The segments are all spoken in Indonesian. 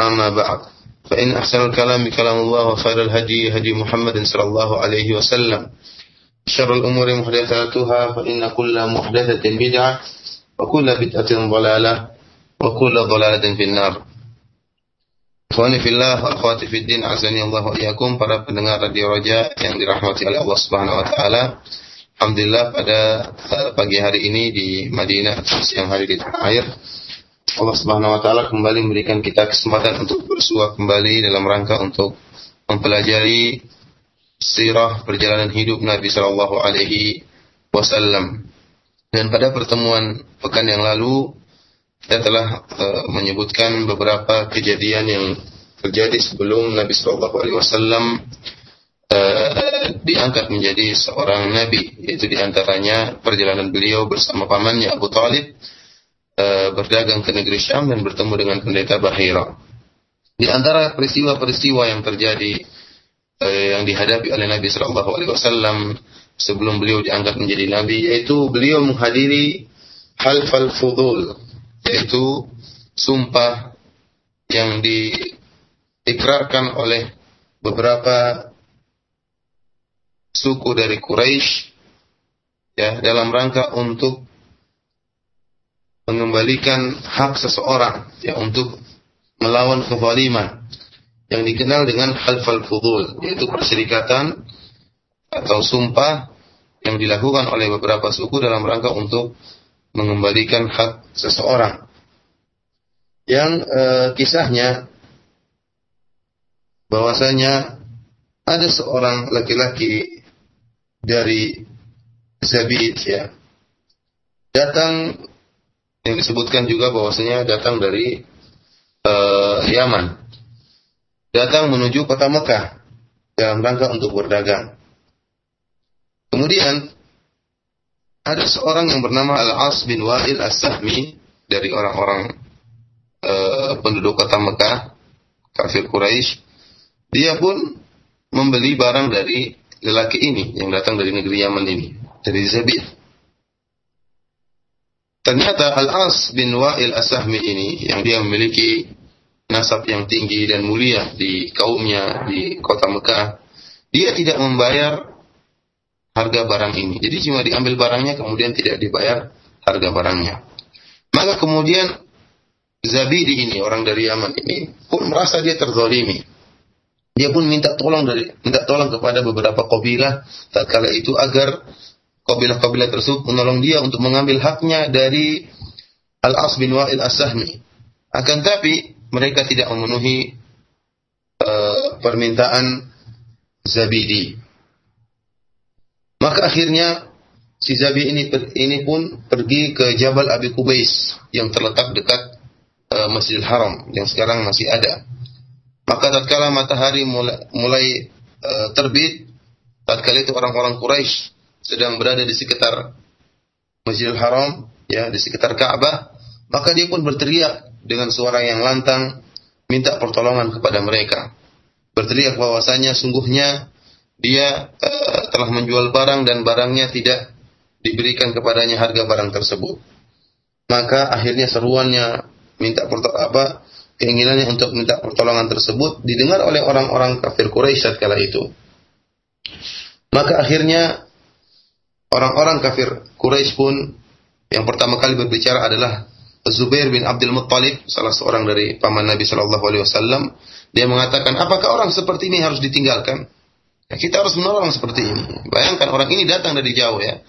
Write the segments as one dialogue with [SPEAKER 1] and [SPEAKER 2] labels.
[SPEAKER 1] أما بعد فإن أحسن الكلام كلام الله وخير الهدي هدي محمد صلى الله عليه وسلم شر الأمور محدثاتها فإن كل محدثة بدعة وكل بدعة ضلالة وكل ضلالة في النار Ikhwani fillah wa akhwati fid din azani Allah wa iyyakum para pendengar Radio Roja yang dirahmati oleh Allah Subhanahu wa taala. Alhamdulillah pada pagi hari ini di Madinah siang hari di tanah air Allah Subhanahu wa taala kembali memberikan kita kesempatan untuk bersua kembali dalam rangka untuk mempelajari sirah perjalanan hidup Nabi sallallahu alaihi wasallam. Dan pada pertemuan pekan yang lalu kita telah uh, menyebutkan beberapa kejadian yang terjadi sebelum Nabi sallallahu alaihi wasallam uh, diangkat menjadi seorang nabi yaitu di antaranya perjalanan beliau bersama pamannya Abu Talib Eh, berdagang ke negeri Syam dan bertemu dengan pendeta Bahira. Di antara peristiwa-peristiwa yang terjadi uh, yang dihadapi oleh Nabi Shallallahu Alaihi Wasallam sebelum beliau diangkat menjadi nabi, yaitu beliau menghadiri halfal fudul, yaitu sumpah yang diikrarkan oleh beberapa suku dari Quraisy ya dalam rangka untuk mengembalikan hak seseorang ya untuk melawan kezaliman yang dikenal dengan halfal fudul yaitu perserikatan atau sumpah yang dilakukan oleh beberapa suku dalam rangka untuk mengembalikan hak seseorang. Yang e, kisahnya bahwasanya ada seorang laki-laki dari Zabid ya datang yang disebutkan juga bahwasanya datang dari uh, Yaman. Datang menuju kota Mekah dalam rangka untuk berdagang. Kemudian ada seorang yang bernama Al-As bin Wa'il As-Sahmi dari orang-orang uh, penduduk kota Mekah, kafir Quraisy. Dia pun membeli barang dari lelaki ini yang datang dari negeri Yaman ini, dari Zabir. Ternyata Al-As bin Wa'il As-Sahmi ini yang dia memiliki nasab yang tinggi dan mulia di kaumnya di kota Mekah, dia tidak membayar harga barang ini. Jadi cuma diambil barangnya kemudian tidak dibayar harga barangnya. Maka kemudian Zabidi ini orang dari Yaman ini pun merasa dia terzalimi. Dia pun minta tolong dari minta tolong kepada beberapa kabilah tatkala itu agar kabilah-kabilah tersebut menolong dia untuk mengambil haknya dari Al-As bin Wa'il As-Sahmi. Akan tapi mereka tidak memenuhi uh, permintaan Zabidi. Maka akhirnya si Zabi ini ini pun pergi ke Jabal Abi Kubais yang terletak dekat uh, Masjidil Haram yang sekarang masih ada. Maka tatkala matahari mulai, mulai uh, terbit, tatkala itu orang-orang Quraisy sedang berada di sekitar Masjidil Haram, ya, di sekitar Ka'bah, maka dia pun berteriak dengan suara yang lantang minta pertolongan kepada mereka. Berteriak bahwasanya sungguhnya dia uh, telah menjual barang dan barangnya tidak diberikan kepadanya harga barang tersebut. Maka akhirnya seruannya minta apa keinginannya untuk minta pertolongan tersebut didengar oleh orang-orang kafir Quraisy kala itu. Maka akhirnya orang-orang kafir Quraisy pun yang pertama kali berbicara adalah Zubair bin Abdul Muttalib, salah seorang dari paman Nabi Shallallahu Alaihi Wasallam, dia mengatakan, apakah orang seperti ini harus ditinggalkan? Ya, kita harus menolong seperti ini. Bayangkan orang ini datang dari jauh ya,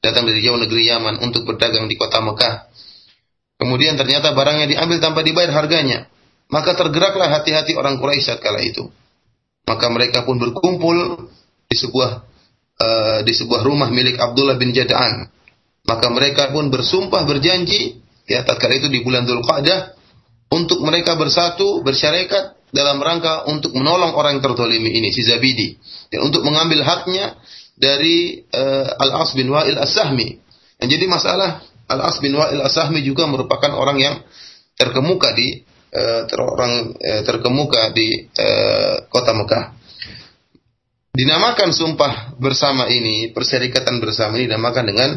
[SPEAKER 1] datang dari jauh negeri Yaman untuk berdagang di kota Mekah. Kemudian ternyata barangnya diambil tanpa dibayar harganya. Maka tergeraklah hati-hati orang Quraisy saat kala itu. Maka mereka pun berkumpul di sebuah uh, di sebuah rumah milik Abdullah bin Jada'an. Maka mereka pun bersumpah berjanji ya tatkala itu di bulan Dzulqa'dah untuk mereka bersatu bersyarikat dalam rangka untuk menolong orang tertolimi ini si Zabidi dan untuk mengambil haknya dari uh, Al-As bin Wa'il As-Sahmi. Dan jadi masalah Al-As bin Wa'il As-Sahmi juga merupakan orang yang terkemuka di uh, ter orang uh, terkemuka di uh, kota Mekah. Dinamakan sumpah bersama ini, perserikatan bersama ini dinamakan dengan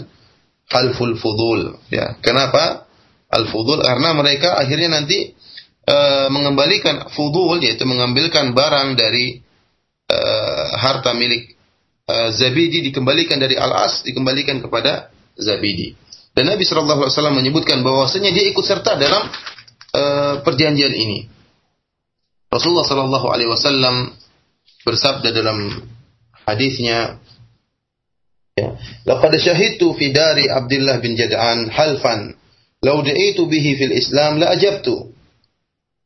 [SPEAKER 1] halful fudul. Ya, kenapa? al-fudul karena mereka akhirnya nanti e, mengembalikan fudul yaitu mengambilkan barang dari e, harta milik e, Zabidi dikembalikan dari Al-As dikembalikan kepada Zabidi. Dan Nabi wasallam menyebutkan bahwasanya dia ikut serta dalam e, perjanjian ini. Rasulullah wasallam bersabda dalam hadisnya ya, Laqad syahidtu fi dari Abdullah bin Jad'an halfan Lau da'itu bihi fil Islam la ajabtu.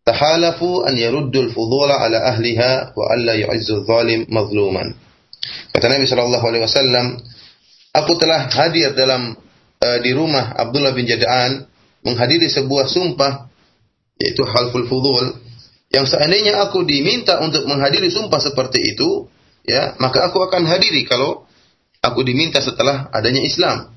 [SPEAKER 1] Tahalafu an yaruddul fudula ala ahliha wa alla yu'izzu zalim mazluman. Kata Nabi sallallahu alaihi wasallam, aku telah hadir dalam uh, di rumah Abdullah bin Jada'an menghadiri sebuah sumpah yaitu halful fudul yang seandainya aku diminta untuk menghadiri sumpah seperti itu ya maka aku akan hadiri kalau aku diminta setelah adanya Islam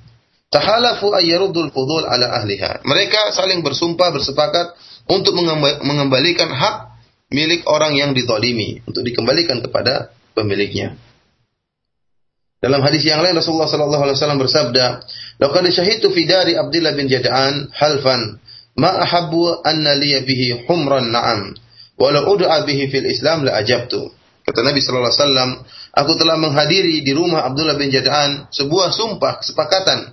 [SPEAKER 1] Tahalafu ayyaruddul fudul ala ahliha. Mereka saling bersumpah bersepakat untuk mengembalikan hak milik orang yang ditolimi untuk dikembalikan kepada pemiliknya. Dalam hadis yang lain Rasulullah sallallahu alaihi wasallam bersabda, "Laqad syahidtu fi dari Abdullah bin Jada'an halfan ma ahabbu anna li bihi humran na'am wa la ud'a bihi fil Islam la ajabtu." Kata Nabi sallallahu alaihi wasallam, "Aku telah menghadiri di rumah Abdullah bin Jada'an sebuah sumpah kesepakatan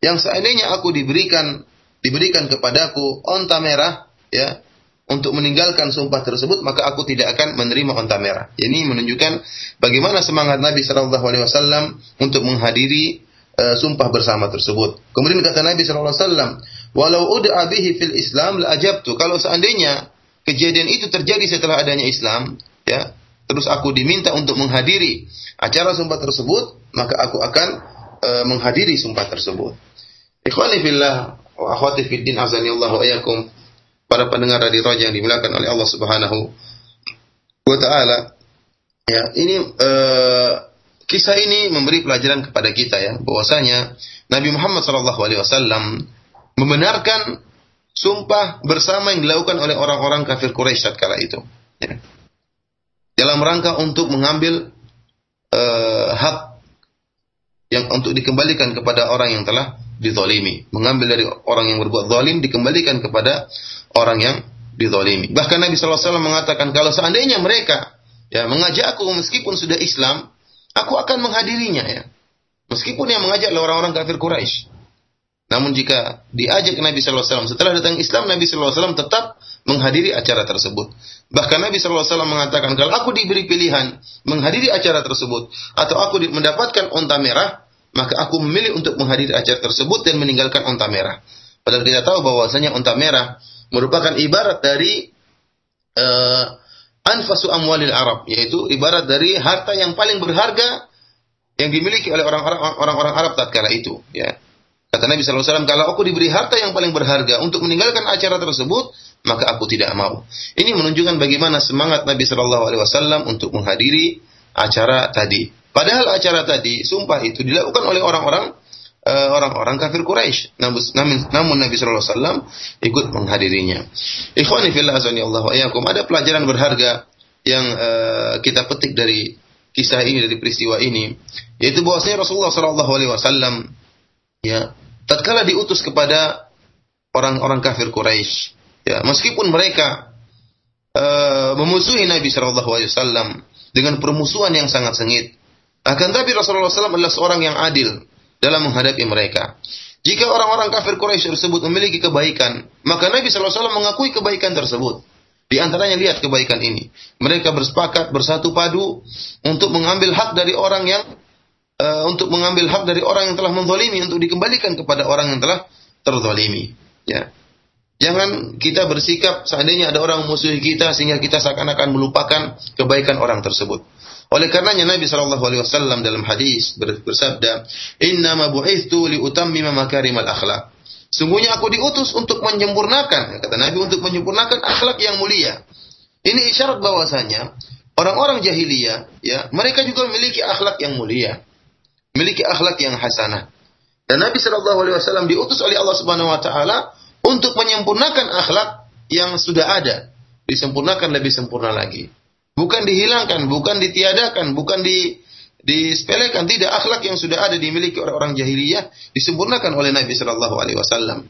[SPEAKER 1] yang seandainya aku diberikan diberikan kepadaku onta merah ya untuk meninggalkan sumpah tersebut maka aku tidak akan menerima onta merah. Ini menunjukkan bagaimana semangat Nabi Shallallahu Alaihi Wasallam untuk menghadiri uh, sumpah bersama tersebut. Kemudian kata Nabi Shallallahu Alaihi Wasallam, walau udah abihi fil Islam la ajabtu. Kalau seandainya kejadian itu terjadi setelah adanya Islam, ya, terus aku diminta untuk menghadiri acara sumpah tersebut, maka aku akan uh, menghadiri sumpah tersebut. Ikhwani fillah wa akhwati fid din azani Allah wa ayakum. Para pendengar radio Raja yang dimuliakan oleh Allah Subhanahu wa taala. Ya, ini uh, kisah ini memberi pelajaran kepada kita ya bahwasanya Nabi Muhammad sallallahu alaihi wasallam membenarkan sumpah bersama yang dilakukan oleh orang-orang kafir Quraisy saat kala itu. Ya. Dalam rangka untuk mengambil uh, hak yang untuk dikembalikan kepada orang yang telah dizalimi. Mengambil dari orang yang berbuat zalim dikembalikan kepada orang yang dizalimi. Bahkan Nabi SAW mengatakan kalau seandainya mereka ya mengajak aku meskipun sudah Islam, aku akan menghadirinya ya. Meskipun yang mengajak orang-orang kafir Quraisy. Namun jika diajak Nabi SAW setelah datang Islam, Nabi SAW tetap menghadiri acara tersebut. Bahkan Nabi SAW mengatakan kalau aku diberi pilihan menghadiri acara tersebut atau aku mendapatkan onta merah, maka aku memilih untuk menghadiri acara tersebut dan meninggalkan onta merah. Padahal kita tahu bahwasanya onta merah merupakan ibarat dari uh, anfasu amwalil Arab, yaitu ibarat dari harta yang paling berharga yang dimiliki oleh orang-orang orang-orang Arab tatkala itu, ya. Kata Nabi SAW, kalau aku diberi harta yang paling berharga untuk meninggalkan acara tersebut, maka aku tidak mau. Ini menunjukkan bagaimana semangat Nabi SAW untuk menghadiri acara tadi. Padahal acara tadi, sumpah itu dilakukan oleh orang-orang uh, orang-orang kafir Quraisy. Namun, namun Nabi Wasallam ikut menghadirinya. Ikhwani fillah Ada pelajaran berharga yang uh, kita petik dari kisah ini dari peristiwa ini, yaitu bahwasanya Rasulullah Wasallam ya tatkala diutus kepada orang-orang kafir Quraisy, ya meskipun mereka uh, memusuhi Nabi Wasallam dengan permusuhan yang sangat sengit, akan tapi Rasulullah SAW adalah seorang yang adil dalam menghadapi mereka. Jika orang-orang kafir Quraisy tersebut memiliki kebaikan, maka Nabi SAW mengakui kebaikan tersebut. Di antaranya lihat kebaikan ini. Mereka bersepakat bersatu padu untuk mengambil hak dari orang yang uh, untuk mengambil hak dari orang yang telah menzalimi untuk dikembalikan kepada orang yang telah terzalimi. Ya. Jangan kita bersikap seandainya ada orang musuhi kita sehingga kita seakan-akan melupakan kebaikan orang tersebut. Oleh karenanya Nabi Shallallahu Alaihi Wasallam dalam hadis bersabda, Inna ma bu'ithu li utammima makarimal akhlak. Sungguhnya aku diutus untuk menyempurnakan, kata Nabi untuk menyempurnakan akhlak yang mulia. Ini isyarat bahwasanya orang-orang jahiliyah, ya, mereka juga memiliki akhlak yang mulia, memiliki akhlak yang hasanah. Dan Nabi Shallallahu Alaihi Wasallam diutus oleh Allah Subhanahu Wa Taala untuk menyempurnakan akhlak yang sudah ada, disempurnakan lebih sempurna lagi. Bukan dihilangkan, bukan ditiadakan, bukan di disepelekan, tidak akhlak yang sudah ada dimiliki oleh orang jahiliyah disempurnakan oleh Nabi Shallallahu alaihi wasallam.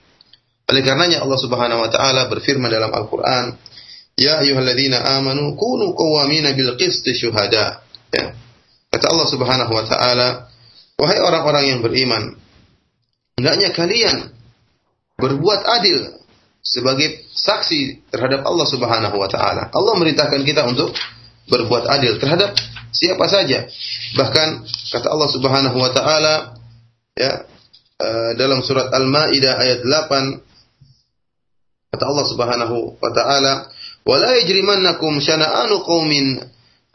[SPEAKER 1] Oleh karenanya Allah Subhanahu wa taala berfirman dalam Al-Qur'an, "Ya ayyuhalladzina amanu kunu qawwamina bil qist syuhada." Ya. Kata Allah Subhanahu wa taala, "Wahai orang-orang yang beriman, hendaknya kalian berbuat adil sebagai saksi terhadap Allah Subhanahu wa taala. Allah merintahkan kita untuk berbuat adil terhadap siapa saja. Bahkan kata Allah Subhanahu wa taala ya uh, dalam surat Al-Maidah ayat 8 kata Allah Subhanahu wa taala wala yajrimannakum syana'anu qaumin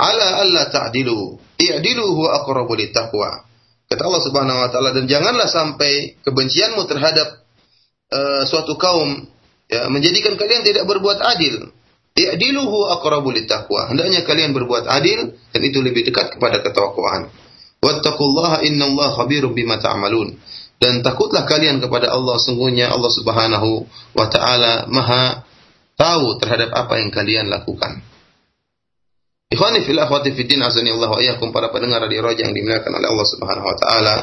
[SPEAKER 1] ala alla ta'dilu i'dilu huwa aqrabu littaqwa kata Allah Subhanahu wa taala dan janganlah sampai kebencianmu terhadap uh, suatu kaum ya, menjadikan kalian tidak berbuat adil. I'diluhu aqrabu littaqwa. Hendaknya kalian berbuat adil dan itu lebih dekat kepada ketakwaan. Wattaqullaha innallaha khabirum bima ta'malun. Dan takutlah kalian kepada Allah sungguhnya Allah Subhanahu wa taala Maha tahu terhadap apa yang kalian lakukan. Ikhwani fil akhwati fiddin azani Allah wa iyyakum para pendengar radio Roja yang dimuliakan oleh Allah Subhanahu wa taala.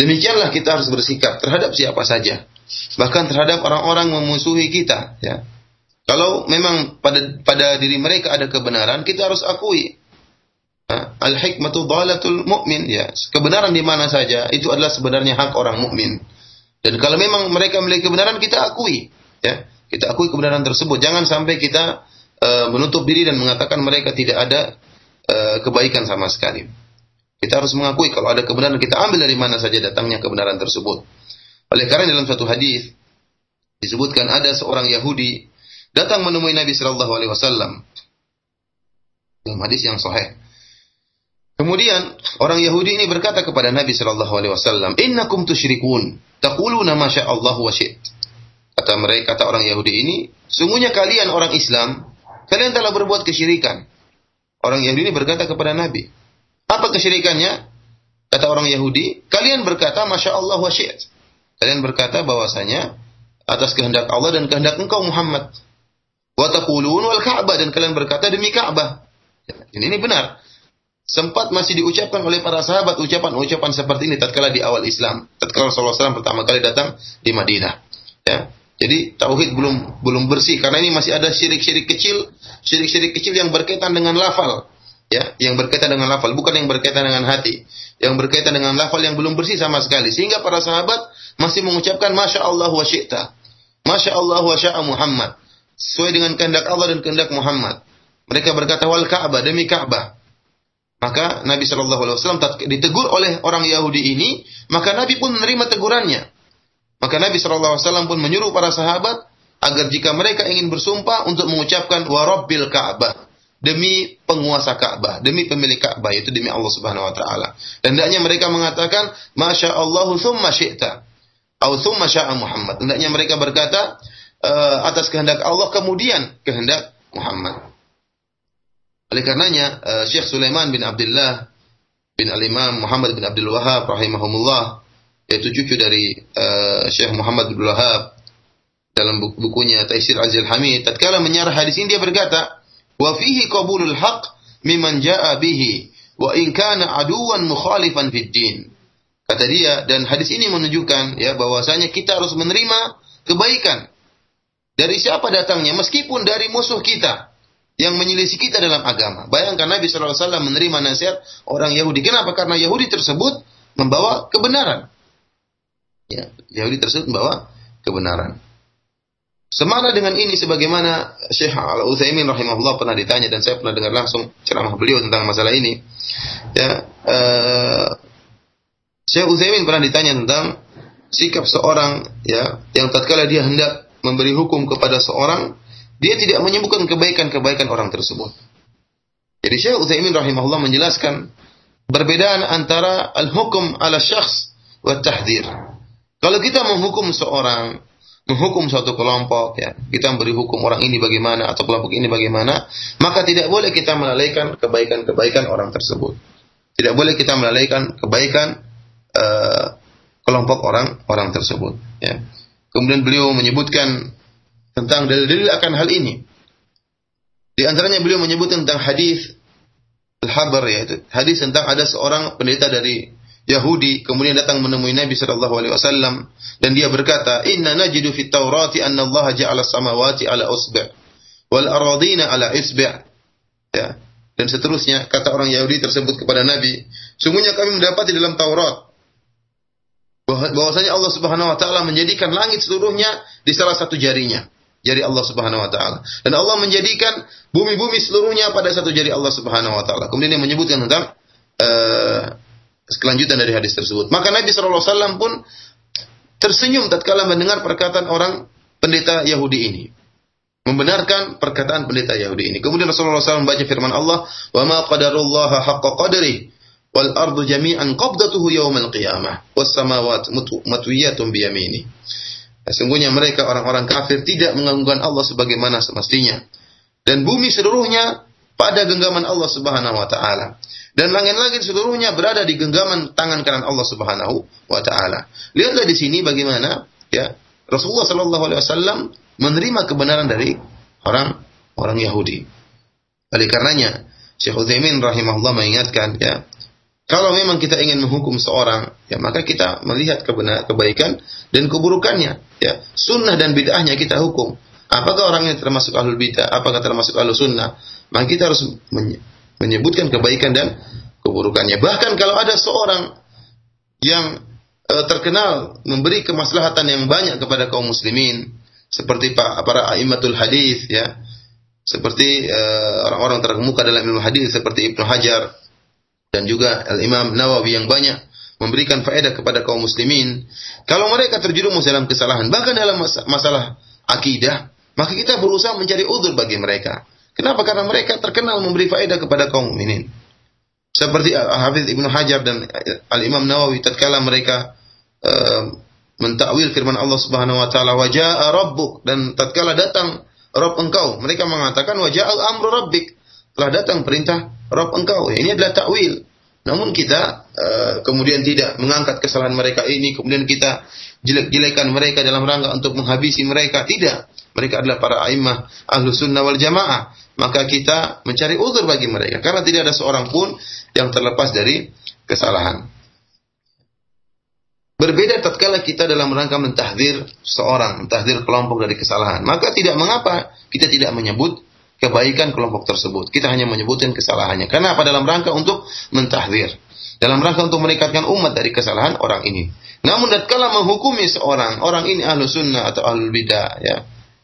[SPEAKER 1] Demikianlah kita harus bersikap terhadap siapa saja. Bahkan terhadap orang-orang memusuhi kita ya. Kalau memang pada pada diri mereka ada kebenaran kita harus akui al hikmatu dhalatul mu'min ya. Kebenaran di mana saja itu adalah sebenarnya hak orang mukmin dan kalau memang mereka memiliki kebenaran kita akui ya. Kita akui kebenaran tersebut. Jangan sampai kita uh, menutup diri dan mengatakan mereka tidak ada uh, kebaikan sama sekali. Kita harus mengakui kalau ada kebenaran kita ambil dari mana saja datangnya kebenaran tersebut. Oleh karena dalam satu hadis disebutkan ada seorang Yahudi datang menemui Nabi Shallallahu Alaihi Wasallam. Dalam hadis yang sahih. Kemudian orang Yahudi ini berkata kepada Nabi Shallallahu Alaihi Wasallam, Innakum tusyrikun, taquluna masya Allah wa Kata mereka, kata orang Yahudi ini, sungguhnya kalian orang Islam, kalian telah berbuat kesyirikan. Orang Yahudi ini berkata kepada Nabi, apa kesyirikannya? Kata orang Yahudi, kalian berkata masya Allah wa Kalian berkata bahwasanya atas kehendak Allah dan kehendak engkau Muhammad. Wa taqulun wal Ka'bah dan kalian berkata demi Ka'bah. Ini, ini benar. Sempat masih diucapkan oleh para sahabat ucapan-ucapan seperti ini tatkala di awal Islam. Tatkala Rasulullah SAW pertama kali datang di Madinah. Ya. Jadi tauhid belum belum bersih karena ini masih ada syirik-syirik kecil, syirik-syirik kecil yang berkaitan dengan lafal. Ya, yang berkaitan dengan lafal, bukan yang berkaitan dengan hati. Yang berkaitan dengan lafal yang belum bersih sama sekali. Sehingga para sahabat masih mengucapkan Masya Allah wa syi'ta. Masya Allah wa sya'a Muhammad. Sesuai dengan kehendak Allah dan kehendak Muhammad. Mereka berkata wal Ka'bah demi Ka'bah. Maka Nabi Shallallahu Alaihi Wasallam ditegur oleh orang Yahudi ini, maka Nabi pun menerima tegurannya. Maka Nabi Wasallam pun menyuruh para sahabat agar jika mereka ingin bersumpah untuk mengucapkan warabbil Ka'bah demi penguasa Ka'bah, demi pemilik Ka'bah itu demi Allah Subhanahu wa taala. Dan hendaknya mereka mengatakan masya Allah thumma syi'ta. Au thumma sya'a Muhammad. Hendaknya mereka berkata uh, atas kehendak Allah kemudian kehendak Muhammad. Oleh karenanya uh, Syekh Sulaiman bin Abdullah bin Al-Imam Muhammad bin Abdul Wahab rahimahumullah yaitu cucu dari uh, Syekh Muhammad bin Wahab dalam bukunya Taisir Azil Hamid tatkala menyarah hadis ini dia berkata wa fihi qabulul haqq mimman jaa bihi wa in kana aduwan mukhalifan fid din Kata dia dan hadis ini menunjukkan ya bahwasanya kita harus menerima kebaikan dari siapa datangnya meskipun dari musuh kita yang menyelisih kita dalam agama. Bayangkan Nabi SAW menerima nasihat orang Yahudi. Kenapa? Karena Yahudi tersebut membawa kebenaran. Ya, Yahudi tersebut membawa kebenaran. Semana dengan ini sebagaimana Syekh Al-Utsaimin rahimahullah pernah ditanya dan saya pernah dengar langsung ceramah beliau tentang masalah ini. Ya, uh, Syekh Utsaimin pernah ditanya tentang sikap seorang ya yang tatkala dia hendak memberi hukum kepada seorang, dia tidak menyebutkan kebaikan-kebaikan orang tersebut. Jadi Syekh Utsaimin rahimahullah menjelaskan perbedaan antara al-hukum ala syakhs wa tahdhir. Kalau kita menghukum seorang menghukum suatu kelompok ya kita memberi hukum orang ini bagaimana atau kelompok ini bagaimana maka tidak boleh kita melalaikan kebaikan-kebaikan orang tersebut. Tidak boleh kita melalaikan kebaikan uh, kelompok orang orang tersebut ya. Kemudian beliau menyebutkan tentang dalil-dalil akan hal ini. Di antaranya beliau menyebut tentang hadis al-habar yaitu hadis tentang ada seorang pendeta dari Yahudi kemudian datang menemui Nabi sallallahu alaihi wasallam dan dia berkata, "Inna najidu fit Taurati anna Allah ja'ala samawati ala usba' wal aradina ala isba'." Ya. Dan seterusnya kata orang Yahudi tersebut kepada Nabi, "Sungguhnya kami mendapat di dalam Taurat bahwasanya Allah Subhanahu wa taala menjadikan langit seluruhnya di salah satu jarinya." Jari Allah Subhanahu wa taala. Dan Allah menjadikan bumi-bumi seluruhnya pada satu jari Allah Subhanahu wa taala. Kemudian dia menyebutkan tentang uh, kelanjutan dari hadis tersebut. Maka Nabi SAW pun tersenyum tatkala mendengar perkataan orang pendeta Yahudi ini. Membenarkan perkataan pendeta Yahudi ini. Kemudian Rasulullah SAW membaca firman Allah, "Wa ma qadarullaha haqqa qadri wal ardu jami'an qabdatuhu yawmal qiyamah was samawati matwiyatun bi yamini." Sesungguhnya mereka orang-orang kafir tidak mengagungkan Allah sebagaimana semestinya. Dan bumi seluruhnya pada genggaman Allah Subhanahu wa taala dan langit-langit seluruhnya berada di genggaman tangan kanan Allah Subhanahu wa taala. Lihatlah di sini bagaimana ya Rasulullah sallallahu alaihi wasallam menerima kebenaran dari orang orang Yahudi. Oleh karenanya Syekh Utsaimin rahimahullah mengingatkan ya kalau memang kita ingin menghukum seorang, ya maka kita melihat kebenar, kebaikan dan keburukannya. Ya, sunnah dan bid'ahnya kita hukum. Apakah orangnya termasuk ahlul bid'ah? Apakah termasuk ahlul sunnah? Maka kita harus menyebutkan kebaikan dan keburukannya. Bahkan kalau ada seorang yang e, terkenal memberi kemaslahatan yang banyak kepada kaum muslimin seperti para aimatul hadis ya. Seperti e, orang-orang e, terkemuka dalam ilmu hadis seperti Ibnu Hajar dan juga Al Imam Nawawi yang banyak memberikan faedah kepada kaum muslimin. Kalau mereka terjerumus dalam kesalahan bahkan dalam masalah akidah maka kita berusaha mencari udur bagi mereka Kenapa? Karena mereka terkenal memberi faedah kepada kaum mukminin. Seperti Hafiz Ibnu Hajar dan Al-Imam Nawawi tatkala mereka uh, mentakwil firman Allah Subhanahu wa taala wajaa rabbuk dan tatkala datang Rabb engkau, mereka mengatakan waja'al amru rabbik. Telah datang perintah Rabb engkau. Ini adalah takwil. Namun kita uh, kemudian tidak mengangkat kesalahan mereka ini, kemudian kita jelek-jelekan mereka dalam rangka untuk menghabisi mereka. Tidak. Mereka adalah para a'immah ahlu sunnah wal jamaah maka kita mencari uzur bagi mereka karena tidak ada seorang pun yang terlepas dari kesalahan. Berbeda tatkala kita dalam rangka mentahdir seorang, mentahdir kelompok dari kesalahan. Maka tidak mengapa kita tidak menyebut kebaikan kelompok tersebut. Kita hanya menyebutkan kesalahannya. Karena apa? Dalam rangka untuk mentahdir. Dalam rangka untuk meningkatkan umat dari kesalahan orang ini. Namun tatkala menghukumi seorang, orang ini ahlu sunnah atau ahlu bidah, ya,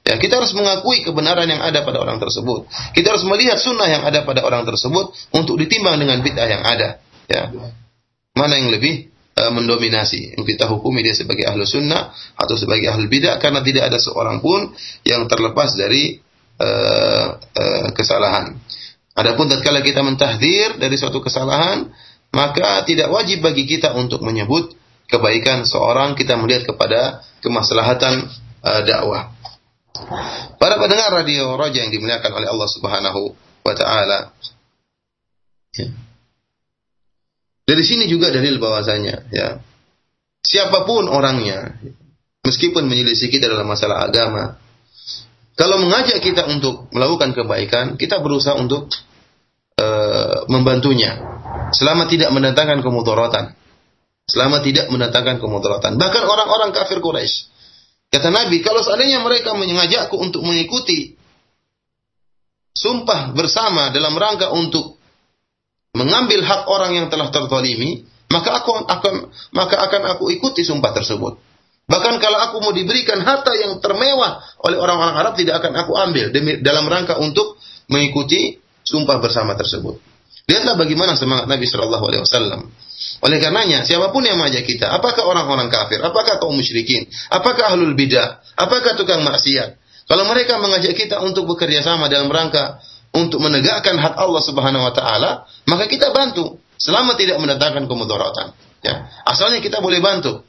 [SPEAKER 1] Ya, kita harus mengakui kebenaran yang ada pada orang tersebut. Kita harus melihat sunnah yang ada pada orang tersebut untuk ditimbang dengan bid'ah yang ada. Ya. Mana yang lebih uh, mendominasi? Kita hukumi dia sebagai ahlu sunnah atau sebagai ahlu bid'ah karena tidak ada seorang pun yang terlepas dari uh, uh, kesalahan. Adapun tatkala kita mentahdir dari suatu kesalahan, maka tidak wajib bagi kita untuk menyebut kebaikan seorang kita melihat kepada kemaslahatan uh, dakwah. Para pendengar radio Raja yang dimuliakan oleh Allah Subhanahu wa taala. Ya. Dari sini juga dalil bahwasanya ya. Siapa pun orangnya meskipun menyelisih kita dalam masalah agama, kalau mengajak kita untuk melakukan kebaikan, kita berusaha untuk uh, membantunya selama tidak mendatangkan kemudaratan. Selama tidak mendatangkan kemudaratan. Bahkan orang-orang kafir Quraisy Kata Nabi, kalau seandainya mereka mengajakku untuk mengikuti sumpah bersama dalam rangka untuk mengambil hak orang yang telah tertolimi, maka aku akan maka akan aku ikuti sumpah tersebut. Bahkan kalau aku mau diberikan harta yang termewah oleh orang-orang Arab tidak akan aku ambil demi, dalam rangka untuk mengikuti sumpah bersama tersebut. Lihatlah bagaimana semangat Nabi Shallallahu Alaihi Wasallam. Oleh karenanya, siapa pun yang mengajak kita, apakah orang-orang kafir, apakah kaum musyrikin, apakah ahlul bidah, apakah tukang maksiat, kalau mereka mengajak kita untuk bekerja sama dalam rangka untuk menegakkan hak Allah Subhanahu wa taala, maka kita bantu selama tidak mendatangkan kemudaratan. Ya. Asalnya kita boleh bantu.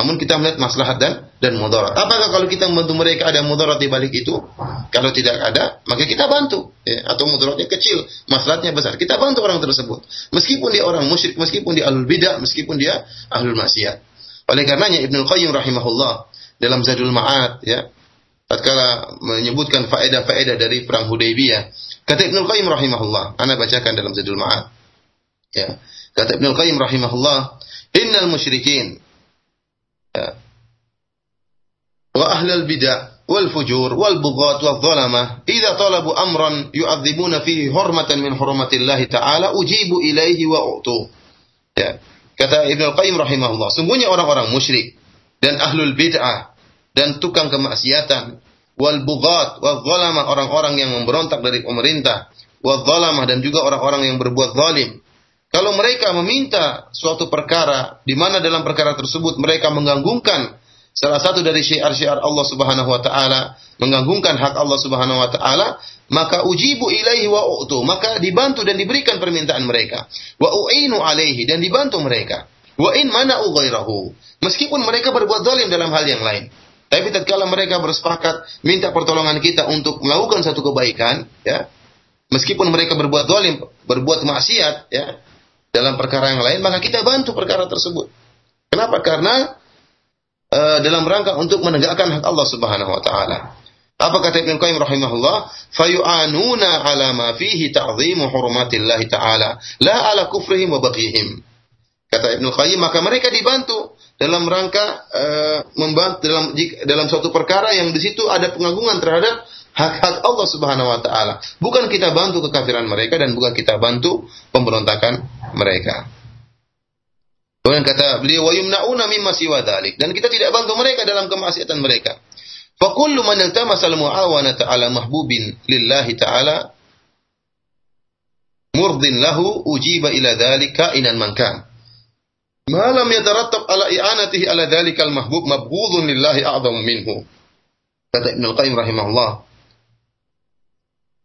[SPEAKER 1] Namun kita melihat maslahat dan dan mudarat. Apakah kalau kita membantu mereka ada mudarat di balik itu? Kalau tidak ada, maka kita bantu. Ya. Atau mudaratnya kecil, maslahatnya besar. Kita bantu orang tersebut. Meskipun dia orang musyrik, meskipun dia ahlul bidah, meskipun dia ahlul maksiat. Oleh karenanya Ibnu Qayyim rahimahullah dalam Zadul Ma'ad ya, tatkala menyebutkan faedah-faedah dari perang Hudaybiyah, kata Ibnu Qayyim rahimahullah, Anda bacakan dalam Zadul Ma'ad. Ya. Kata Ibnu Qayyim rahimahullah, "Innal musyrikin Ya. wa ahlal bid'ah wal fujur wal bughat wal zalamah idza talabu amran yu'adzibuna fihi hurmatan min hurmatillahi ta'ala ujibu ilaihi wa utu ya kata Ibnu Qayyim rahimahullah sungguhnya orang-orang musyrik dan ahlul bid'ah dan tukang kemaksiatan wal bughat wal zalamah orang-orang yang memberontak dari pemerintah wal zalamah dan juga orang-orang yang berbuat zalim kalau mereka meminta suatu perkara di mana dalam perkara tersebut mereka mengganggukan salah satu dari syiar-syiar Allah Subhanahu wa taala, mengganggukan hak Allah Subhanahu wa taala, maka ujibu ilaihi wa u'tu, maka dibantu dan diberikan permintaan mereka. Wa u'inu alaihi dan dibantu mereka. Wa in mana ghairahu. Meskipun mereka berbuat zalim dalam hal yang lain. Tapi tatkala mereka bersepakat minta pertolongan kita untuk melakukan satu kebaikan, ya, meskipun mereka berbuat zalim, berbuat maksiat, ya, dalam perkara yang lain, maka kita bantu perkara tersebut. Kenapa? Karena uh, dalam rangka untuk menegakkan hak Allah Subhanahu wa taala. Apa kata Ibnu Qayyim rahimahullah? Fayu'anuna ala ma fihi ta'zimu hurumatillah ta'ala, la ala kufrihim wa baqihim. Kata Ibnu Qayyim, maka mereka dibantu dalam rangka uh, membantu dalam dalam suatu perkara yang di situ ada pengagungan terhadap hak-hak Allah Subhanahu wa taala. Bukan kita bantu kekafiran mereka dan bukan kita bantu pemberontakan mereka. Kemudian kata beliau wa yumnauna mimma siwa dzalik dan kita tidak bantu mereka dalam kemaksiatan mereka. Fa kullu man iltamasa al-mu'awanata 'ala mahbubin lillahi ta'ala murdin lahu ujiba ila dzalika inan man kan. Ma lam yatarattab ala i'anatihi ala dzalika al-mahbub mabghudun lillahi a'zamu minhu. Kata Ibnu Al-Qayyim rahimahullah,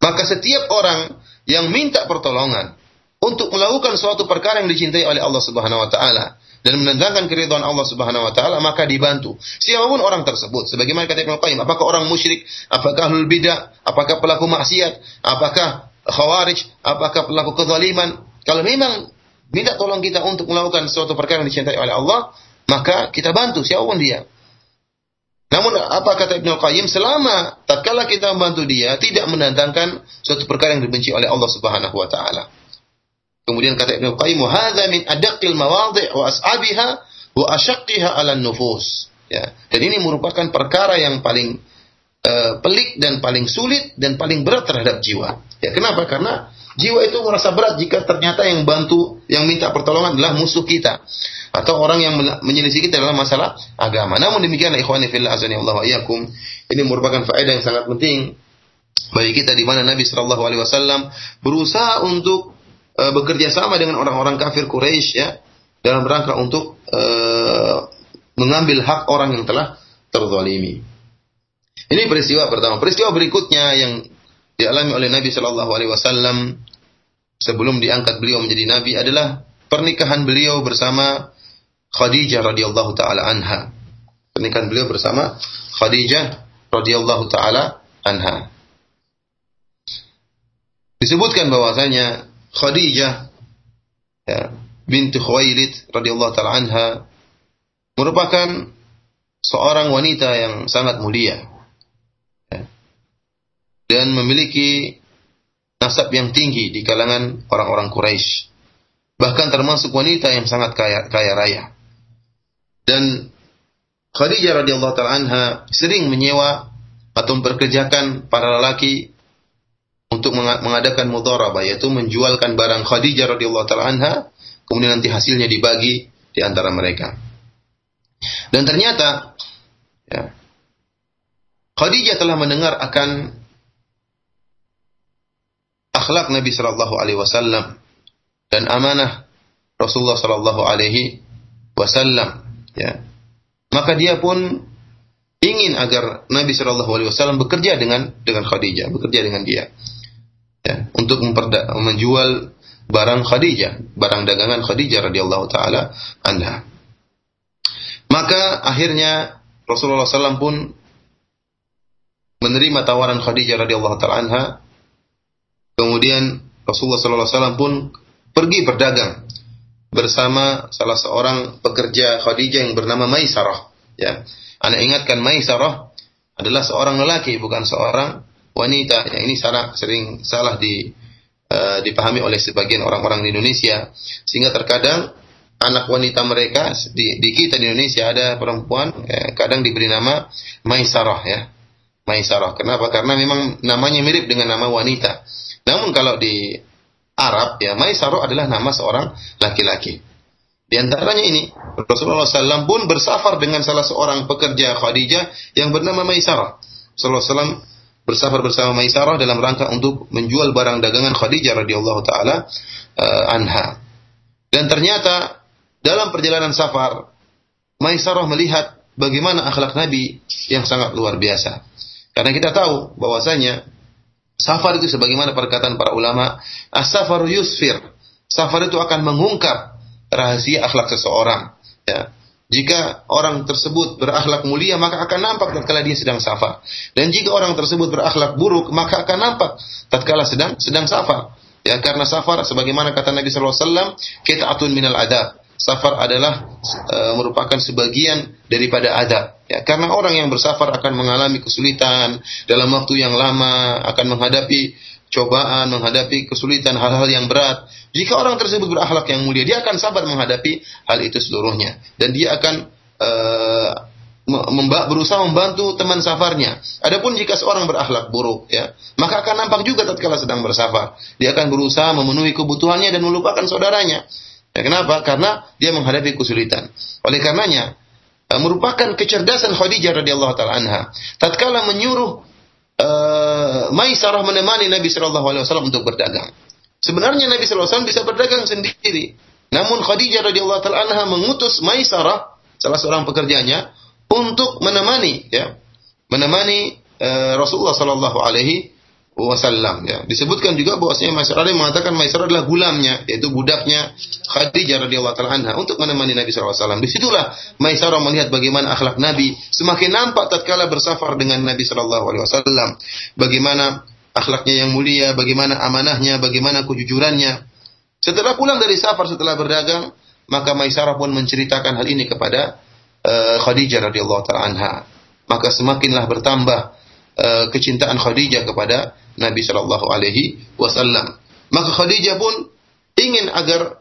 [SPEAKER 1] maka setiap orang yang minta pertolongan untuk melakukan suatu perkara yang dicintai oleh Allah Subhanahu wa taala dan mendatangkan keridhaan Allah Subhanahu wa taala maka dibantu. Siapa pun orang tersebut, sebagaimana kata Ibnu Qayyim, apakah orang musyrik, apakah ahlul bidah, apakah pelaku maksiat, apakah khawarij, apakah pelaku kezaliman, kalau memang minta tolong kita untuk melakukan suatu perkara yang dicintai oleh Allah, maka kita bantu siapa pun dia. Namun apa kata Ibnu Qayyim selama tatkala kita membantu dia tidak mendatangkan suatu perkara yang dibenci oleh Allah Subhanahu wa taala. Kemudian kata Ibnu Qayyim, "Hadza min adaqqil mawadhi' wa as'abiha wa ashaqqiha 'ala nufus." Ya, dan ini merupakan perkara yang paling uh, pelik dan paling sulit dan paling berat terhadap jiwa. Ya, kenapa? Karena jiwa itu merasa berat jika ternyata yang bantu, yang minta pertolongan adalah musuh kita atau orang yang menyelisih kita dalam masalah agama. Namun demikian ikhwani fillah azani Allah ini merupakan faedah yang sangat penting bagi kita di mana Nabi sallallahu alaihi wasallam berusaha untuk uh, bekerja sama dengan orang-orang kafir Quraisy ya dalam rangka untuk uh, mengambil hak orang yang telah terzalimi. Ini peristiwa pertama. Peristiwa berikutnya yang dialami oleh Nabi Shallallahu Alaihi Wasallam sebelum diangkat beliau menjadi nabi adalah pernikahan beliau bersama Khadijah radhiyallahu taala anha. Pernikahan beliau bersama Khadijah radhiyallahu taala anha. Disebutkan bahwasanya Khadijah ya, binti Khuwailid radhiyallahu taala anha merupakan seorang wanita yang sangat mulia ya, dan memiliki nasab yang tinggi di kalangan orang-orang Quraisy bahkan termasuk wanita yang sangat kaya, kaya raya dan Khadijah radhiyallahu taala anha sering menyewa atau memperkerjakan para lelaki untuk mengadakan mudharabah yaitu menjualkan barang Khadijah radhiyallahu taala anha kemudian nanti hasilnya dibagi di antara mereka. Dan ternyata ya, Khadijah telah mendengar akan akhlak Nabi Shallallahu Alaihi Wasallam dan amanah Rasulullah Shallallahu Alaihi Wasallam. Ya, maka dia pun ingin agar Nabi Shallallahu Alaihi Wasallam bekerja dengan dengan Khadijah, bekerja dengan dia, ya, untuk menjual barang Khadijah, barang dagangan Khadijah radhiyallahu taala anha. Maka akhirnya Rasulullah SAW pun menerima tawaran Khadijah radhiyallahu taala anha. Kemudian Rasulullah SAW pun pergi berdagang bersama salah seorang pekerja Khadijah yang bernama Maisarah. Ya, Anda ingatkan Maisarah adalah seorang lelaki bukan seorang wanita. Ya, ini salah sering salah di uh, dipahami oleh sebagian orang-orang di Indonesia sehingga terkadang anak wanita mereka di, di kita di Indonesia ada perempuan ya, kadang diberi nama Maisarah ya Maisarah. Kenapa? Karena memang namanya mirip dengan nama wanita. Namun kalau di Arab ya Maisarah adalah nama seorang laki-laki. Di antaranya ini Rasulullah SAW pun bersafar dengan salah seorang pekerja Khadijah yang bernama Maisarah. Rasulullah SAW bersafar bersama Maisarah dalam rangka untuk menjual barang dagangan Khadijah radhiyallahu taala uh, anha. Dan ternyata dalam perjalanan safar Maisarah melihat bagaimana akhlak Nabi yang sangat luar biasa. Karena kita tahu bahwasanya safar itu sebagaimana perkataan para ulama, as-safaru yusfir. Safar itu akan mengungkap rahasia akhlak seseorang. Ya. Jika orang tersebut berakhlak mulia, maka akan nampak tatkala dia sedang safar. Dan jika orang tersebut berakhlak buruk, maka akan nampak tatkala sedang sedang safar. Ya, karena safar sebagaimana kata Nabi sallallahu alaihi wasallam, atun minal adab. Safar adalah e, merupakan sebagian daripada adab. Ya, karena orang yang bersafar akan mengalami kesulitan dalam waktu yang lama, akan menghadapi cobaan, menghadapi kesulitan, hal-hal yang berat. Jika orang tersebut berakhlak yang mulia, dia akan sabar menghadapi hal itu seluruhnya, dan dia akan uh, berusaha membantu teman safarnya. Adapun jika seorang berakhlak buruk, ya, maka akan nampak juga tatkala sedang bersafar. Dia akan berusaha memenuhi kebutuhannya dan melupakan saudaranya. Ya, kenapa? Karena dia menghadapi kesulitan. Oleh karenanya, uh, merupakan kecerdasan Khadijah radhiyallahu taala anha tatkala menyuruh uh, Maisarah menemani Nabi sallallahu alaihi wasallam untuk berdagang. Sebenarnya Nabi sallallahu alaihi wasallam bisa berdagang sendiri. Namun Khadijah radhiyallahu taala anha mengutus Maisarah salah seorang pekerjanya untuk menemani ya, menemani uh, Rasulullah sallallahu alaihi wasallam ya. Disebutkan juga bahwasanya Maisarah mengatakan Maisarah adalah gulamnya yaitu budaknya Khadijah radhiyallahu anha untuk menemani Nabi wasallam. Di situlah Maisarah melihat bagaimana akhlak Nabi semakin nampak tatkala bersafar dengan Nabi wasallam. Bagaimana akhlaknya yang mulia, bagaimana amanahnya, bagaimana kejujurannya. Setelah pulang dari safar setelah berdagang, maka Maisarah pun menceritakan hal ini kepada uh, Khadijah radhiyallahu anha. Maka semakinlah bertambah uh, kecintaan Khadijah kepada Nabi Shallallahu Alaihi Wasallam. Maka Khadijah pun ingin agar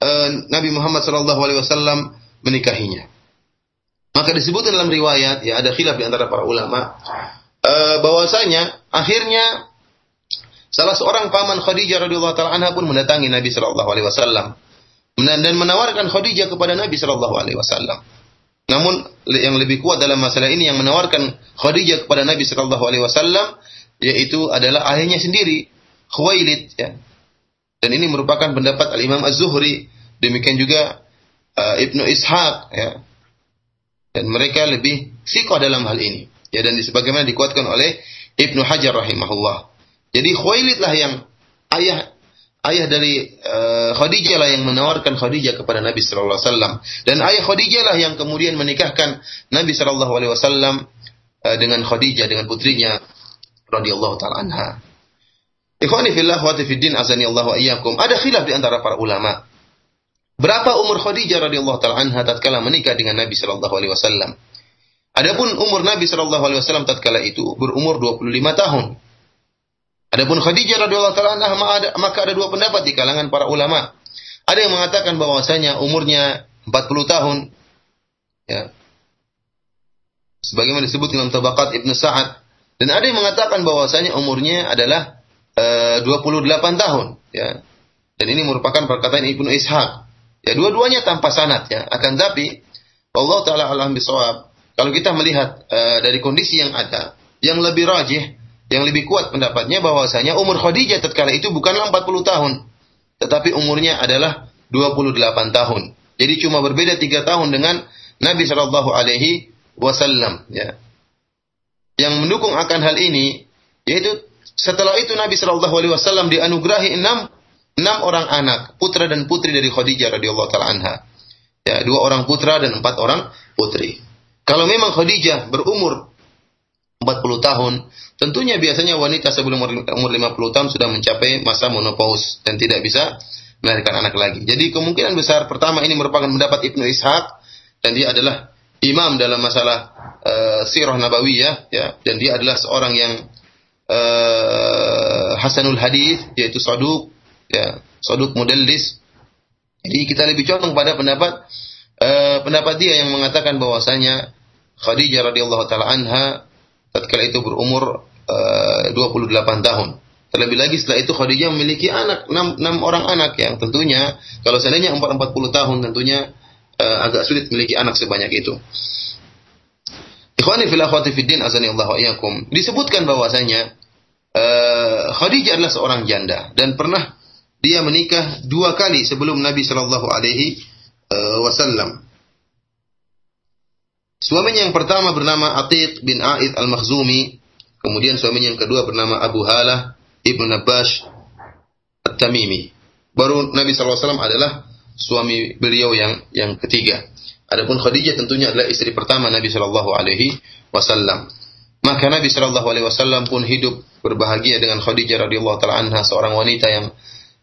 [SPEAKER 1] uh, Nabi Muhammad Shallallahu Alaihi Wasallam menikahinya. Maka disebut dalam riwayat ya ada khilaf di antara para ulama uh, bahwasanya akhirnya salah seorang paman Khadijah radhiyallahu taala anha pun mendatangi Nabi Shallallahu alaihi wasallam dan menawarkan Khadijah kepada Nabi Shallallahu alaihi wasallam. Namun yang lebih kuat dalam masalah ini yang menawarkan Khadijah kepada Nabi Shallallahu Alaihi Wasallam yaitu adalah ayahnya sendiri Khuwailid ya. Dan ini merupakan pendapat Al Imam Az-Zuhri, demikian juga uh, Ibnu Ishaq ya. Dan mereka lebih sikoh dalam hal ini. Ya dan sebagaimana dikuatkan oleh Ibnu Hajar rahimahullah. Jadi Khuwailid lah yang ayah ayah dari uh, Khadijah lah yang menawarkan Khadijah kepada Nabi sallallahu alaihi wasallam dan ayah Khadijah lah yang kemudian menikahkan Nabi sallallahu alaihi wasallam uh, dengan Khadijah dengan putrinya radhiyallahu taala anha. Ikhwani fillah wa fiddin azani Allah iyyakum. Ada khilaf di antara para ulama. Berapa umur Khadijah radhiyallahu taala anha tatkala menikah dengan Nabi sallallahu alaihi wasallam? Adapun umur Nabi sallallahu alaihi wasallam tatkala itu berumur 25 tahun. Adapun Khadijah radhiyallahu taala anha maka ada dua pendapat di kalangan para ulama. Ada yang mengatakan bahwasanya umurnya 40 tahun. Ya. Sebagaimana disebut dalam Tabaqat Ibnu Sa'ad dan ada yang mengatakan bahwasanya umurnya adalah e, eh, 28 tahun, ya. Dan ini merupakan perkataan Ibnu Ishaq. Ya, dua-duanya tanpa sanad ya. Akan tapi Allah taala alam bisawab. Kalau kita melihat uh, dari kondisi yang ada, yang lebih rajih, yang lebih kuat pendapatnya bahwasanya umur Khadijah tatkala itu bukanlah 40 tahun, tetapi umurnya adalah 28 tahun. Jadi cuma berbeda tiga tahun dengan Nabi Shallallahu Alaihi Wasallam. Ya. Yang mendukung akan hal ini yaitu setelah itu Nabi Shallallahu Alaihi Wasallam dianugerahi enam enam orang anak putra dan putri dari Khadijah radhiyallahu taala anha. Ya, dua orang putra dan empat orang putri. Kalau memang Khadijah berumur 40 tahun, tentunya biasanya wanita sebelum umur 50 tahun sudah mencapai masa menopause dan tidak bisa melahirkan anak lagi. Jadi kemungkinan besar pertama ini merupakan pendapat Ibnu Ishaq dan dia adalah imam dalam masalah uh, sirah nabawiyah ya dan dia adalah seorang yang uh, hasanul hadis yaitu saduk ya saduk mudallis. Jadi kita lebih condong pada pendapat uh, pendapat dia yang mengatakan bahwasanya Khadijah radhiyallahu taala anha tatkala itu berumur uh, 28 tahun. Terlebih lagi setelah itu Khadijah memiliki anak 6, 6 orang anak yang tentunya kalau seandainya 4 40 tahun tentunya uh, agak sulit memiliki anak sebanyak itu. Ikhwani fil akhwati fid din azani Allah wa iyyakum. Disebutkan bahwasanya uh, Khadijah adalah seorang janda dan pernah dia menikah dua kali sebelum Nabi Shallallahu alaihi wasallam. Suaminya yang pertama bernama Atiq bin Aid al-Makhzumi. Kemudian suaminya yang kedua bernama Abu Halah ibnu Nabash At-Tamimi. Baru Nabi SAW adalah suami beliau yang yang ketiga. Adapun Khadijah tentunya adalah istri pertama Nabi Shallallahu Alaihi Wasallam. Maka Nabi Shallallahu Alaihi Wasallam pun hidup berbahagia dengan Khadijah radhiyallahu taala anha seorang wanita yang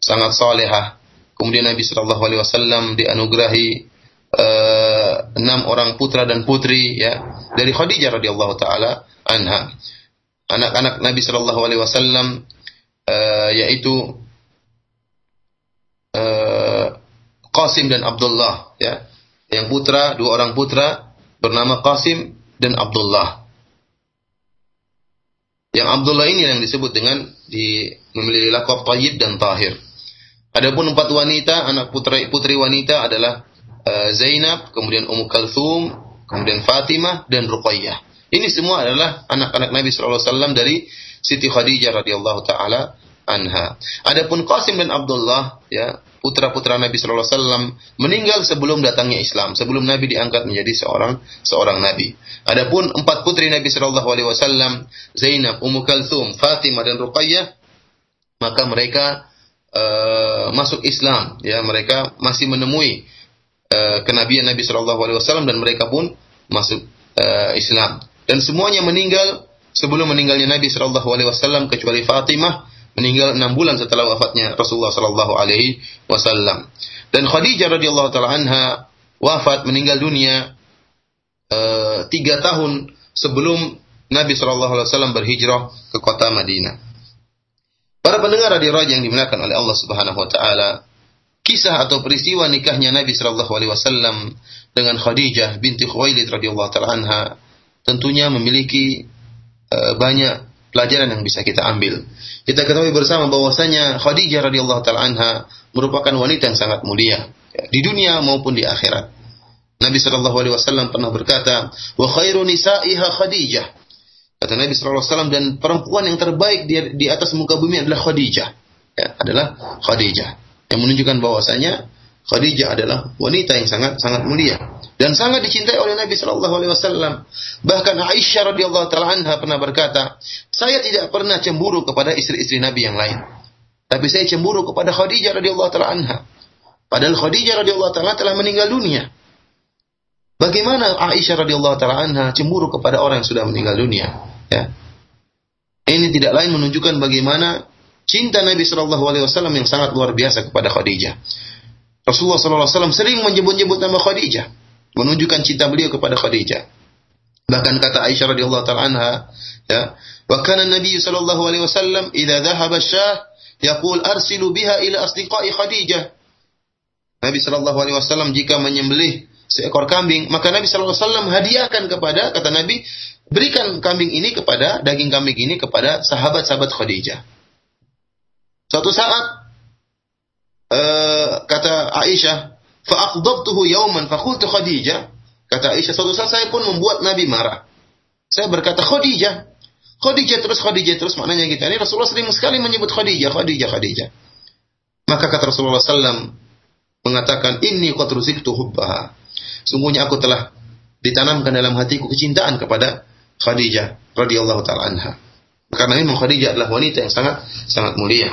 [SPEAKER 1] sangat salehah. Kemudian Nabi Shallallahu Alaihi Wasallam dianugerahi uh, enam orang putra dan putri ya dari Khadijah radhiyallahu taala anha. Anak-anak Nabi Shallallahu alaihi wasallam uh, yaitu uh, Qasim dan Abdullah ya. Yang putra, dua orang putra bernama Qasim dan Abdullah. Yang Abdullah ini yang disebut dengan di memiliki lakop Tayyib dan Tahir. Adapun empat wanita, anak putri putri wanita adalah uh, Zainab, kemudian Ummu Kalthum, kemudian Fatimah dan Ruqayyah. Ini semua adalah anak-anak Nabi SAW dari Siti Khadijah radhiyallahu taala anha. Adapun Qasim dan Abdullah ya, putra-putra Nabi SAW meninggal sebelum datangnya Islam, sebelum Nabi diangkat menjadi seorang seorang nabi. Adapun empat putri Nabi Shallallahu alaihi wasallam, Zainab, Ummu Kalthum, Fatimah dan Ruqayyah, maka mereka uh, masuk Islam, ya mereka masih menemui uh, kenabian Nabi Shallallahu Alaihi Wasallam dan mereka pun masuk uh, Islam dan semuanya meninggal sebelum meninggalnya Nabi Shallallahu Alaihi Wasallam kecuali Fatimah meninggal enam bulan setelah wafatnya Rasulullah Shallallahu Alaihi Wasallam dan Khadijah radhiyallahu taala anha wafat meninggal dunia uh, tiga tahun sebelum Nabi Shallallahu Alaihi Wasallam berhijrah ke kota Madinah. Para pendengar radio yang dimuliakan oleh Allah Subhanahu Wa Taala, kisah atau peristiwa nikahnya Nabi Shallallahu Alaihi Wasallam dengan Khadijah binti Khuwailid radhiyallahu taala anha tentunya memiliki uh, banyak pelajaran yang bisa kita ambil. Kita ketahui bersama bahwasanya Khadijah radhiyallahu taala anha merupakan wanita yang sangat mulia ya, di dunia maupun di akhirat. Nabi Shallallahu Alaihi Wasallam pernah berkata, "Wa khairu nisaiha Khadijah." Kata Nabi Shallallahu Alaihi Wasallam dan perempuan yang terbaik di, di atas muka bumi adalah Khadijah. Ya, adalah Khadijah yang menunjukkan bahwasanya Khadijah adalah wanita yang sangat sangat mulia dan sangat dicintai oleh Nabi Shallallahu Alaihi Wasallam. Bahkan Aisyah radhiyallahu taala anha pernah berkata, saya tidak pernah cemburu kepada istri-istri Nabi yang lain, tapi saya cemburu kepada Khadijah radhiyallahu taala anha. Padahal Khadijah radhiyallahu taala telah meninggal dunia. Bagaimana Aisyah radhiyallahu taala anha cemburu kepada orang yang sudah meninggal dunia? Ya. Ini tidak lain menunjukkan bagaimana cinta Nabi Shallallahu Alaihi Wasallam yang sangat luar biasa kepada Khadijah. Rasulullah Wasallam sering menyebut-nyebut nama Khadijah, menunjukkan cinta beliau kepada Khadijah. Bahkan kata Aisyah radhiyallahu taala anha, ya, wa Nabi sallallahu alaihi wasallam idza dhahaba syah yaqul arsilu biha ila asdiqai Khadijah. Nabi sallallahu alaihi wasallam jika menyembelih seekor kambing, maka Nabi sallallahu alaihi wasallam hadiahkan kepada kata Nabi, berikan kambing ini kepada daging kambing ini kepada sahabat-sahabat Khadijah. Suatu saat uh, kata Aisyah, fa aqdabtuhu yawman fa qultu Khadijah. Kata Aisyah, suatu saat saya pun membuat Nabi marah. Saya berkata, Khadijah. Khadijah terus, Khadijah terus. Maknanya gitu. Ini Rasulullah sering sekali menyebut Khadijah, Khadijah, Khadijah. Maka kata Rasulullah SAW mengatakan, Inni qad ruziktu hubbaha. Sungguhnya aku telah ditanamkan dalam hatiku kecintaan kepada Khadijah radhiyallahu taala anha. Karena memang Khadijah adalah wanita yang sangat sangat mulia.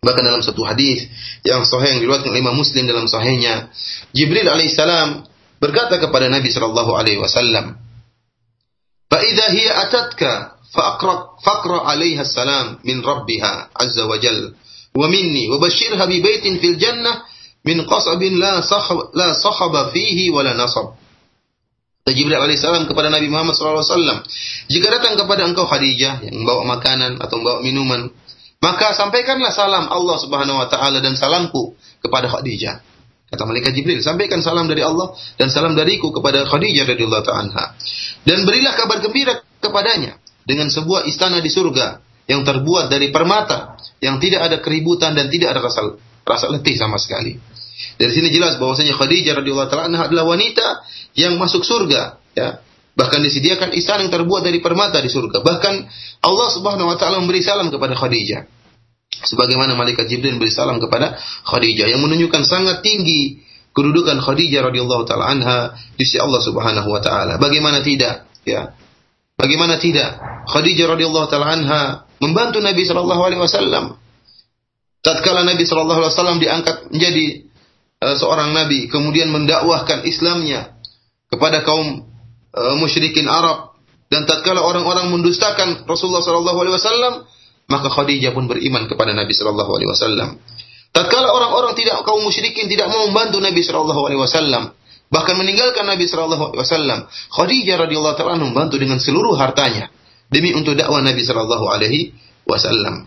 [SPEAKER 1] Bahkan dalam satu hadis yang sahih yang diriwayatkan oleh Imam Muslim dalam sahihnya, Jibril alaihissalam berkata kepada Nabi sallallahu alaihi wasallam, "Fa idza hiya atatka faqra faqra 'alaiha salam min rabbiha azza wa jalla wa minni wa bashirha bi baitin fil jannah min qasabin la sakhab la sakhaba fihi wa la nasab." Jibril alaihissalam kepada Nabi Muhammad SAW. Jika datang kepada engkau Khadijah yang membawa makanan atau membawa minuman, maka sampaikanlah salam Allah Subhanahu Wa Taala dan salamku kepada Khadijah. Kata malaikat Jibril, sampaikan salam dari Allah dan salam dariku kepada Khadijah radhiyallahu taala Dan berilah kabar gembira kepadanya dengan sebuah istana di surga yang terbuat dari permata, yang tidak ada keributan dan tidak ada rasa rasa letih sama sekali. Dari sini jelas bahwasanya Khadijah radhiyallahu taala adalah wanita yang masuk surga, ya. Bahkan disediakan istana yang terbuat dari permata di surga. Bahkan Allah Subhanahu wa taala memberi salam kepada Khadijah sebagaimana malaikat Jibril beri salam kepada Khadijah yang menunjukkan sangat tinggi kedudukan Khadijah radhiyallahu taala anha di sisi Allah Subhanahu wa taala. Bagaimana tidak? Ya. Bagaimana tidak? Khadijah radhiyallahu taala anha membantu Nabi sallallahu alaihi wasallam. Tatkala Nabi sallallahu alaihi wasallam diangkat menjadi uh, seorang nabi, kemudian mendakwahkan Islamnya kepada kaum uh, musyrikin Arab dan tatkala orang-orang mendustakan Rasulullah sallallahu alaihi wasallam, maka Khadijah pun beriman kepada Nabi Shallallahu Alaihi Wasallam. Tatkala orang-orang tidak kaum musyrikin tidak mau membantu Nabi Shallallahu Alaihi Wasallam, bahkan meninggalkan Nabi Shallallahu Alaihi Wasallam, Khadijah radhiyallahu taala membantu dengan seluruh hartanya demi untuk dakwah Nabi Shallallahu Alaihi Wasallam.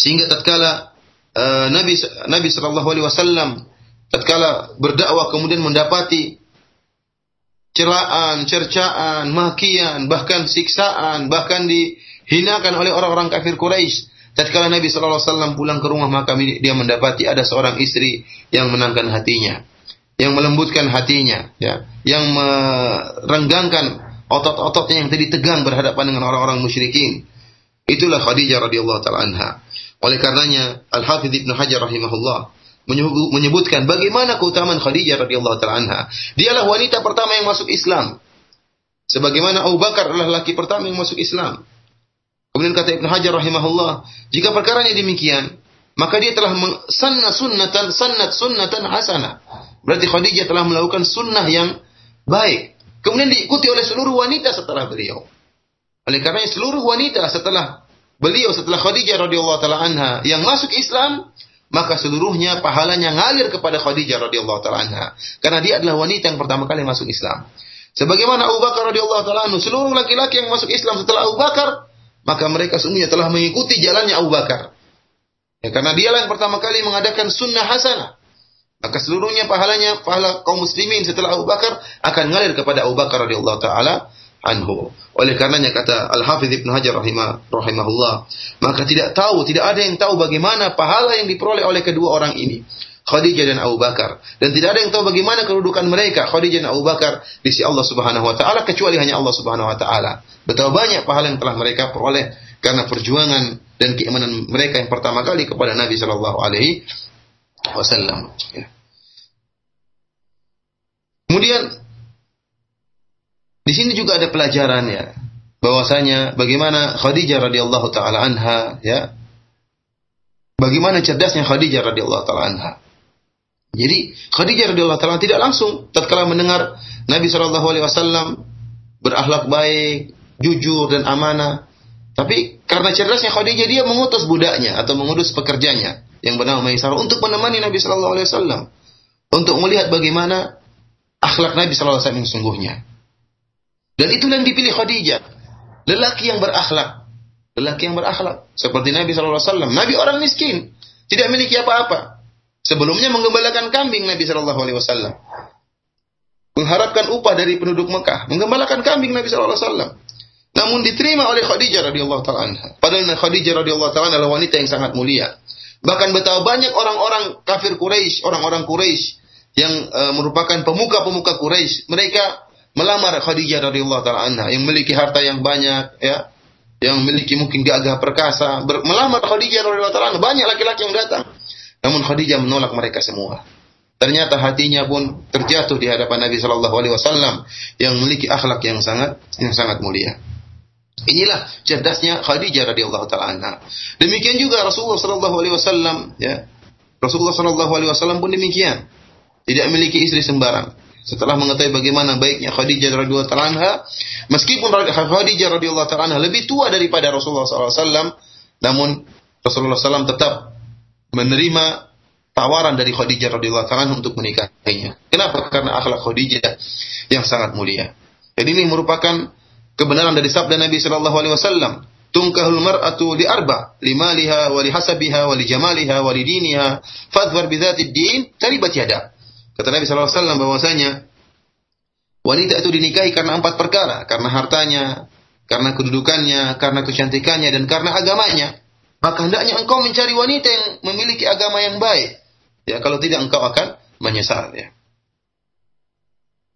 [SPEAKER 1] Sehingga tatkala uh, Nabi Nabi Shallallahu Alaihi Wasallam tatkala berdakwah kemudian mendapati celaan, cercaan, makian, bahkan siksaan, bahkan di hinakan oleh orang-orang kafir Quraisy. Tatkala Nabi sallallahu alaihi wasallam pulang ke rumah maka dia mendapati ada seorang istri yang menangkan hatinya, yang melembutkan hatinya, ya, yang merenggangkan otot-ototnya yang tadi tegang berhadapan dengan orang-orang musyrikin. Itulah Khadijah radhiyallahu taala anha. Oleh karenanya Al-Hafidz Ibnu Hajar rahimahullah menyebutkan bagaimana keutamaan Khadijah radhiyallahu taala anha. Dialah wanita pertama yang masuk Islam. Sebagaimana Abu Bakar adalah laki pertama yang masuk Islam. Kemudian kata Ibn Hajar rahimahullah, jika perkaranya demikian, maka dia telah sanna sunnatan sannat sunnatan hasanah. Berarti Khadijah telah melakukan sunnah yang baik. Kemudian diikuti oleh seluruh wanita setelah beliau. Oleh karena seluruh wanita setelah beliau setelah Khadijah radhiyallahu taala anha yang masuk Islam, maka seluruhnya pahalanya ngalir kepada Khadijah radhiyallahu taala anha karena dia adalah wanita yang pertama kali masuk Islam. Sebagaimana Abu Bakar radhiyallahu taala anhu, seluruh laki-laki yang masuk Islam setelah Abu Bakar maka mereka semuanya telah mengikuti jalannya Abu Bakar. Ya, karena dialah yang pertama kali mengadakan sunnah hasanah. Maka seluruhnya pahalanya, pahala kaum muslimin setelah Abu Bakar akan ngalir kepada Abu Bakar radhiyallahu taala anhu. Oleh karenanya kata Al-Hafidz Ibnu Hajar rahimah, rahimahullah, maka tidak tahu, tidak ada yang tahu bagaimana pahala yang diperoleh oleh kedua orang ini. Khadijah dan Abu Bakar. Dan tidak ada yang tahu bagaimana kedudukan mereka, Khadijah dan Abu Bakar, di sisi Allah Subhanahu wa taala kecuali hanya Allah Subhanahu wa taala. Betapa banyak pahala yang telah mereka peroleh karena perjuangan dan keimanan mereka yang pertama kali kepada Nabi Shallallahu alaihi wasallam. Ya. Kemudian di sini juga ada pelajaran ya bahwasanya bagaimana Khadijah radhiyallahu taala anha ya bagaimana cerdasnya Khadijah radhiyallahu taala anha jadi Khadijah radhiyallahu taala tidak langsung tatkala mendengar Nabi Shallallahu alaihi wasallam berakhlak baik, jujur dan amanah. Tapi karena cerdasnya Khadijah dia mengutus budaknya atau mengutus pekerjanya yang bernama Maisarah untuk menemani Nabi Shallallahu alaihi wasallam untuk melihat bagaimana akhlak Nabi Shallallahu alaihi wasallam yang sungguhnya. Dan itu yang dipilih Khadijah. Lelaki yang berakhlak. Lelaki yang berakhlak. Seperti Nabi Wasallam. Nabi orang miskin. Tidak memiliki apa-apa. Sebelumnya menggembalakan kambing Nabi Wasallam. Mengharapkan upah dari penduduk Mekah. Menggembalakan kambing Nabi Wasallam. Namun diterima oleh Khadijah radhiyallahu taala. Padahal Khadijah radhiyallahu taala adalah wanita yang sangat mulia. Bahkan betapa banyak orang-orang kafir Quraisy, orang-orang Quraisy yang uh, merupakan pemuka-pemuka Quraisy, mereka melamar Khadijah radhiyallahu taala anha yang memiliki harta yang banyak ya, yang memiliki mungkin gagah perkasa, ber, melamar Khadijah radhiyallahu taala banyak laki-laki yang datang. Namun Khadijah menolak mereka semua. Ternyata hatinya pun terjatuh di hadapan Nabi Shallallahu Alaihi Wasallam yang memiliki akhlak yang sangat yang sangat mulia. Inilah cerdasnya Khadijah radhiyallahu taala anha. Demikian juga Rasulullah Shallallahu alaihi wasallam ya. Rasulullah Shallallahu alaihi wasallam pun demikian. Tidak memiliki istri sembarang. Setelah mengetahui bagaimana baiknya Khadijah radhiyallahu anha, meskipun Khadijah radhiyallahu anha lebih tua daripada Rasulullah SAW, namun Rasulullah SAW tetap menerima tawaran dari Khadijah radhiyallahu taala untuk menikahinya. Kenapa? Karena akhlak Khadijah yang sangat mulia. Jadi ini merupakan kebenaran dari sabda Nabi sallallahu alaihi wasallam. Tungkahul mar'atu li arba, limaliha wa li hasabiha wa li jamaliha wa li diniha, fadhfar bi din, taribat yada. Kata Nabi wasallam bahwasanya wanita itu dinikahi karena empat perkara, karena hartanya, karena kedudukannya, karena kecantikannya dan karena agamanya. Maka hendaknya engkau mencari wanita yang memiliki agama yang baik. Ya, kalau tidak engkau akan menyesal ya.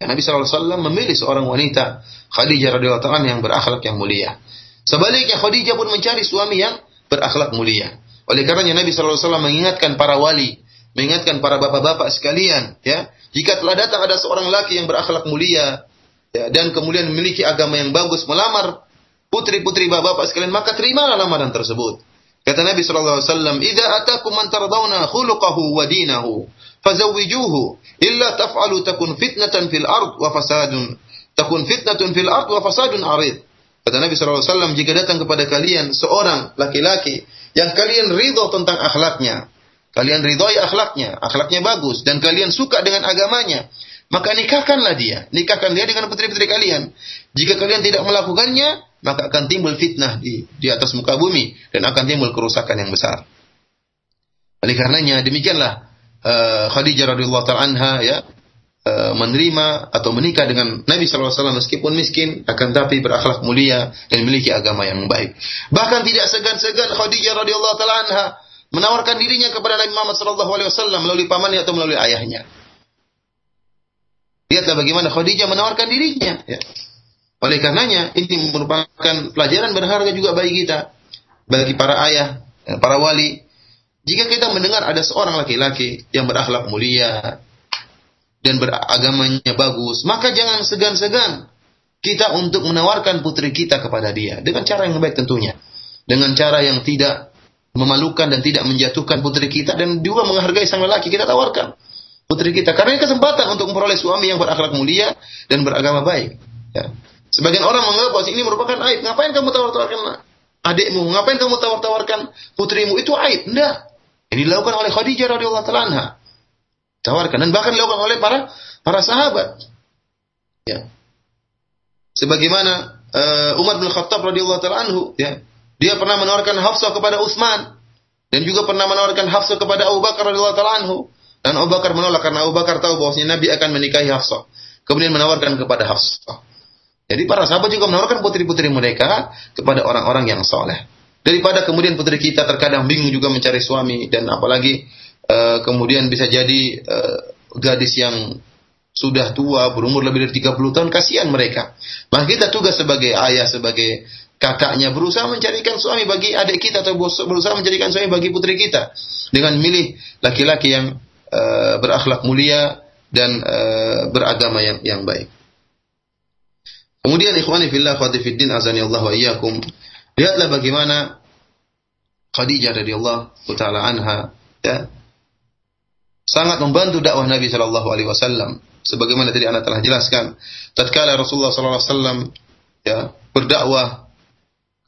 [SPEAKER 1] Ya, Nabi SAW memilih seorang wanita Khadijah radhiyallahu anha yang berakhlak yang mulia. Sebaliknya Khadijah pun mencari suami yang berakhlak mulia. Oleh karenanya Nabi SAW mengingatkan para wali, mengingatkan para bapak-bapak sekalian, ya, jika telah datang ada seorang laki yang berakhlak mulia, ya, dan kemudian memiliki agama yang bagus, melamar putri-putri bapak-bapak sekalian, maka terimalah lamaran tersebut. Kata Nabi sallallahu alaihi wasallam, "Idza atakum man tardawna khuluquhu wa dinahu, fazawwijuhu, illa taf'alu takun fitnatan fil ard wa fasadun takun fitnatun fil ard wa fasadun arid." Kata Nabi sallallahu alaihi wasallam, "Jika datang kepada kalian seorang laki-laki yang kalian ridho tentang akhlaknya, kalian ridhoi akhlaknya, akhlaknya bagus dan kalian suka dengan agamanya, maka nikahkanlah dia, nikahkan dia dengan putri-putri kalian. Jika kalian tidak melakukannya, maka akan timbul fitnah di di atas muka bumi dan akan timbul kerusakan yang besar. Oleh karenanya demikianlah uh, Khadijah radhiyallahu taala anha ya uh, menerima atau menikah dengan Nabi wasallam meskipun miskin akan tapi berakhlak mulia dan memiliki agama yang baik. Bahkan tidak segan-segan Khadijah radhiyallahu taala anha menawarkan dirinya kepada Nabi Muhammad sallallahu alaihi wasallam melalui pamannya atau melalui ayahnya. Lihatlah bagaimana Khadijah menawarkan dirinya ya. Oleh karenanya ini merupakan pelajaran berharga juga bagi kita, bagi para ayah, eh, para wali. Jika kita mendengar ada seorang laki-laki yang berakhlak mulia dan beragamanya bagus, maka jangan segan-segan kita untuk menawarkan putri kita kepada dia dengan cara yang baik tentunya. Dengan cara yang tidak memalukan dan tidak menjatuhkan putri kita dan juga menghargai sang lelaki kita tawarkan putri kita karena ini kesempatan untuk memperoleh suami yang berakhlak mulia dan beragama baik. Ya. Sebagian orang menganggap bahwa ini merupakan aib. Ngapain kamu tawar-tawarkan adikmu? Ngapain kamu tawar-tawarkan putrimu? Itu aib. Tidak. Ini dilakukan oleh Khadijah radhiyallahu taala Tawarkan dan bahkan dilakukan oleh para para sahabat. Ya. Sebagaimana uh, Umar bin Khattab radhiyallahu taala ya. Dia pernah menawarkan Hafsah kepada Utsman dan juga pernah menawarkan Hafsah kepada Abu Bakar radhiyallahu taala anhu. Dan Abu Bakar menolak karena Abu Bakar tahu bahwasanya Nabi akan menikahi Hafsah. Kemudian menawarkan kepada Hafsah. Jadi para sahabat juga menawarkan putri-putri mereka kepada orang-orang yang soleh. Daripada kemudian putri kita terkadang bingung juga mencari suami dan apalagi uh, kemudian bisa jadi uh, gadis yang sudah tua berumur lebih dari 30 tahun kasihan mereka. Maka kita tugas sebagai ayah sebagai kakaknya berusaha mencarikan suami bagi adik kita atau berusaha mencarikan suami bagi putri kita dengan milih laki-laki yang uh, berakhlak mulia dan uh, beragama yang yang baik. Kemudian ikhwani fillah khawati fiddin azani Allah wa iyyakum. Lihatlah bagaimana Khadijah radhiyallahu taala anha ya sangat membantu dakwah Nabi sallallahu alaihi wasallam sebagaimana tadi anda telah jelaskan tatkala Rasulullah sallallahu alaihi wasallam ya berdakwah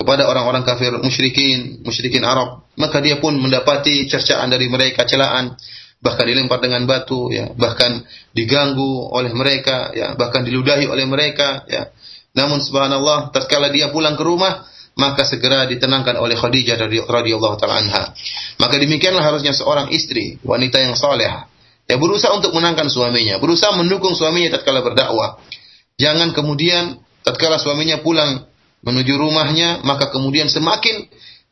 [SPEAKER 1] kepada orang-orang kafir musyrikin musyrikin Arab. Maka dia pun mendapati cercaan dari mereka celaan. Bahkan dilempar dengan batu ya. Bahkan diganggu oleh mereka ya. Bahkan diludahi oleh mereka ya. Namun subhanallah tatkala dia pulang ke rumah maka segera ditenangkan oleh Khadijah radhiyallahu taala anha. Maka demikianlah harusnya seorang istri, wanita yang saleh, ya berusaha untuk menangkan suaminya, berusaha mendukung suaminya tatkala berdakwah. Jangan kemudian tatkala suaminya pulang menuju rumahnya, maka kemudian semakin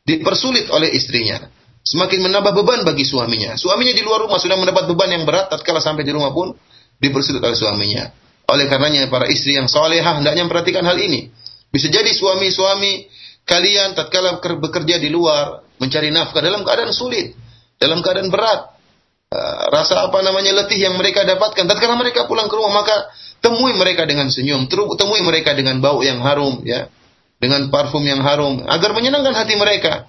[SPEAKER 1] dipersulit oleh istrinya. semakin menambah beban bagi suaminya. Suaminya di luar rumah sudah mendapat beban yang berat, tatkala sampai di rumah pun dipersulit oleh suaminya. Oleh karenanya para istri yang solehah hendaknya memperhatikan hal ini. Bisa jadi suami-suami kalian tatkala bekerja di luar mencari nafkah dalam keadaan sulit, dalam keadaan berat, uh, rasa apa namanya letih yang mereka dapatkan. Tatkala mereka pulang ke rumah maka temui mereka dengan senyum, temui mereka dengan bau yang harum, ya, dengan parfum yang harum, agar menyenangkan hati mereka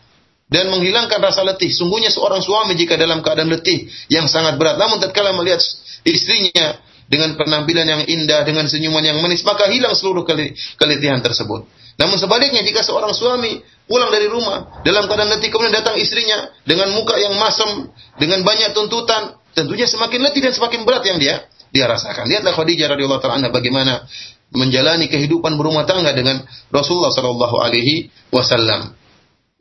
[SPEAKER 1] dan menghilangkan rasa letih. Sungguhnya seorang suami jika dalam keadaan letih yang sangat berat, namun tatkala melihat istrinya dengan penampilan yang indah, dengan senyuman yang manis, maka hilang seluruh keletihan tersebut. Namun sebaliknya jika seorang suami pulang dari rumah dalam keadaan letih kemudian datang istrinya dengan muka yang masam, dengan banyak tuntutan, tentunya semakin letih dan semakin berat yang dia dia rasakan. Lihatlah Khadijah radhiyallahu taala bagaimana menjalani kehidupan berumah tangga dengan Rasulullah sallallahu alaihi wasallam.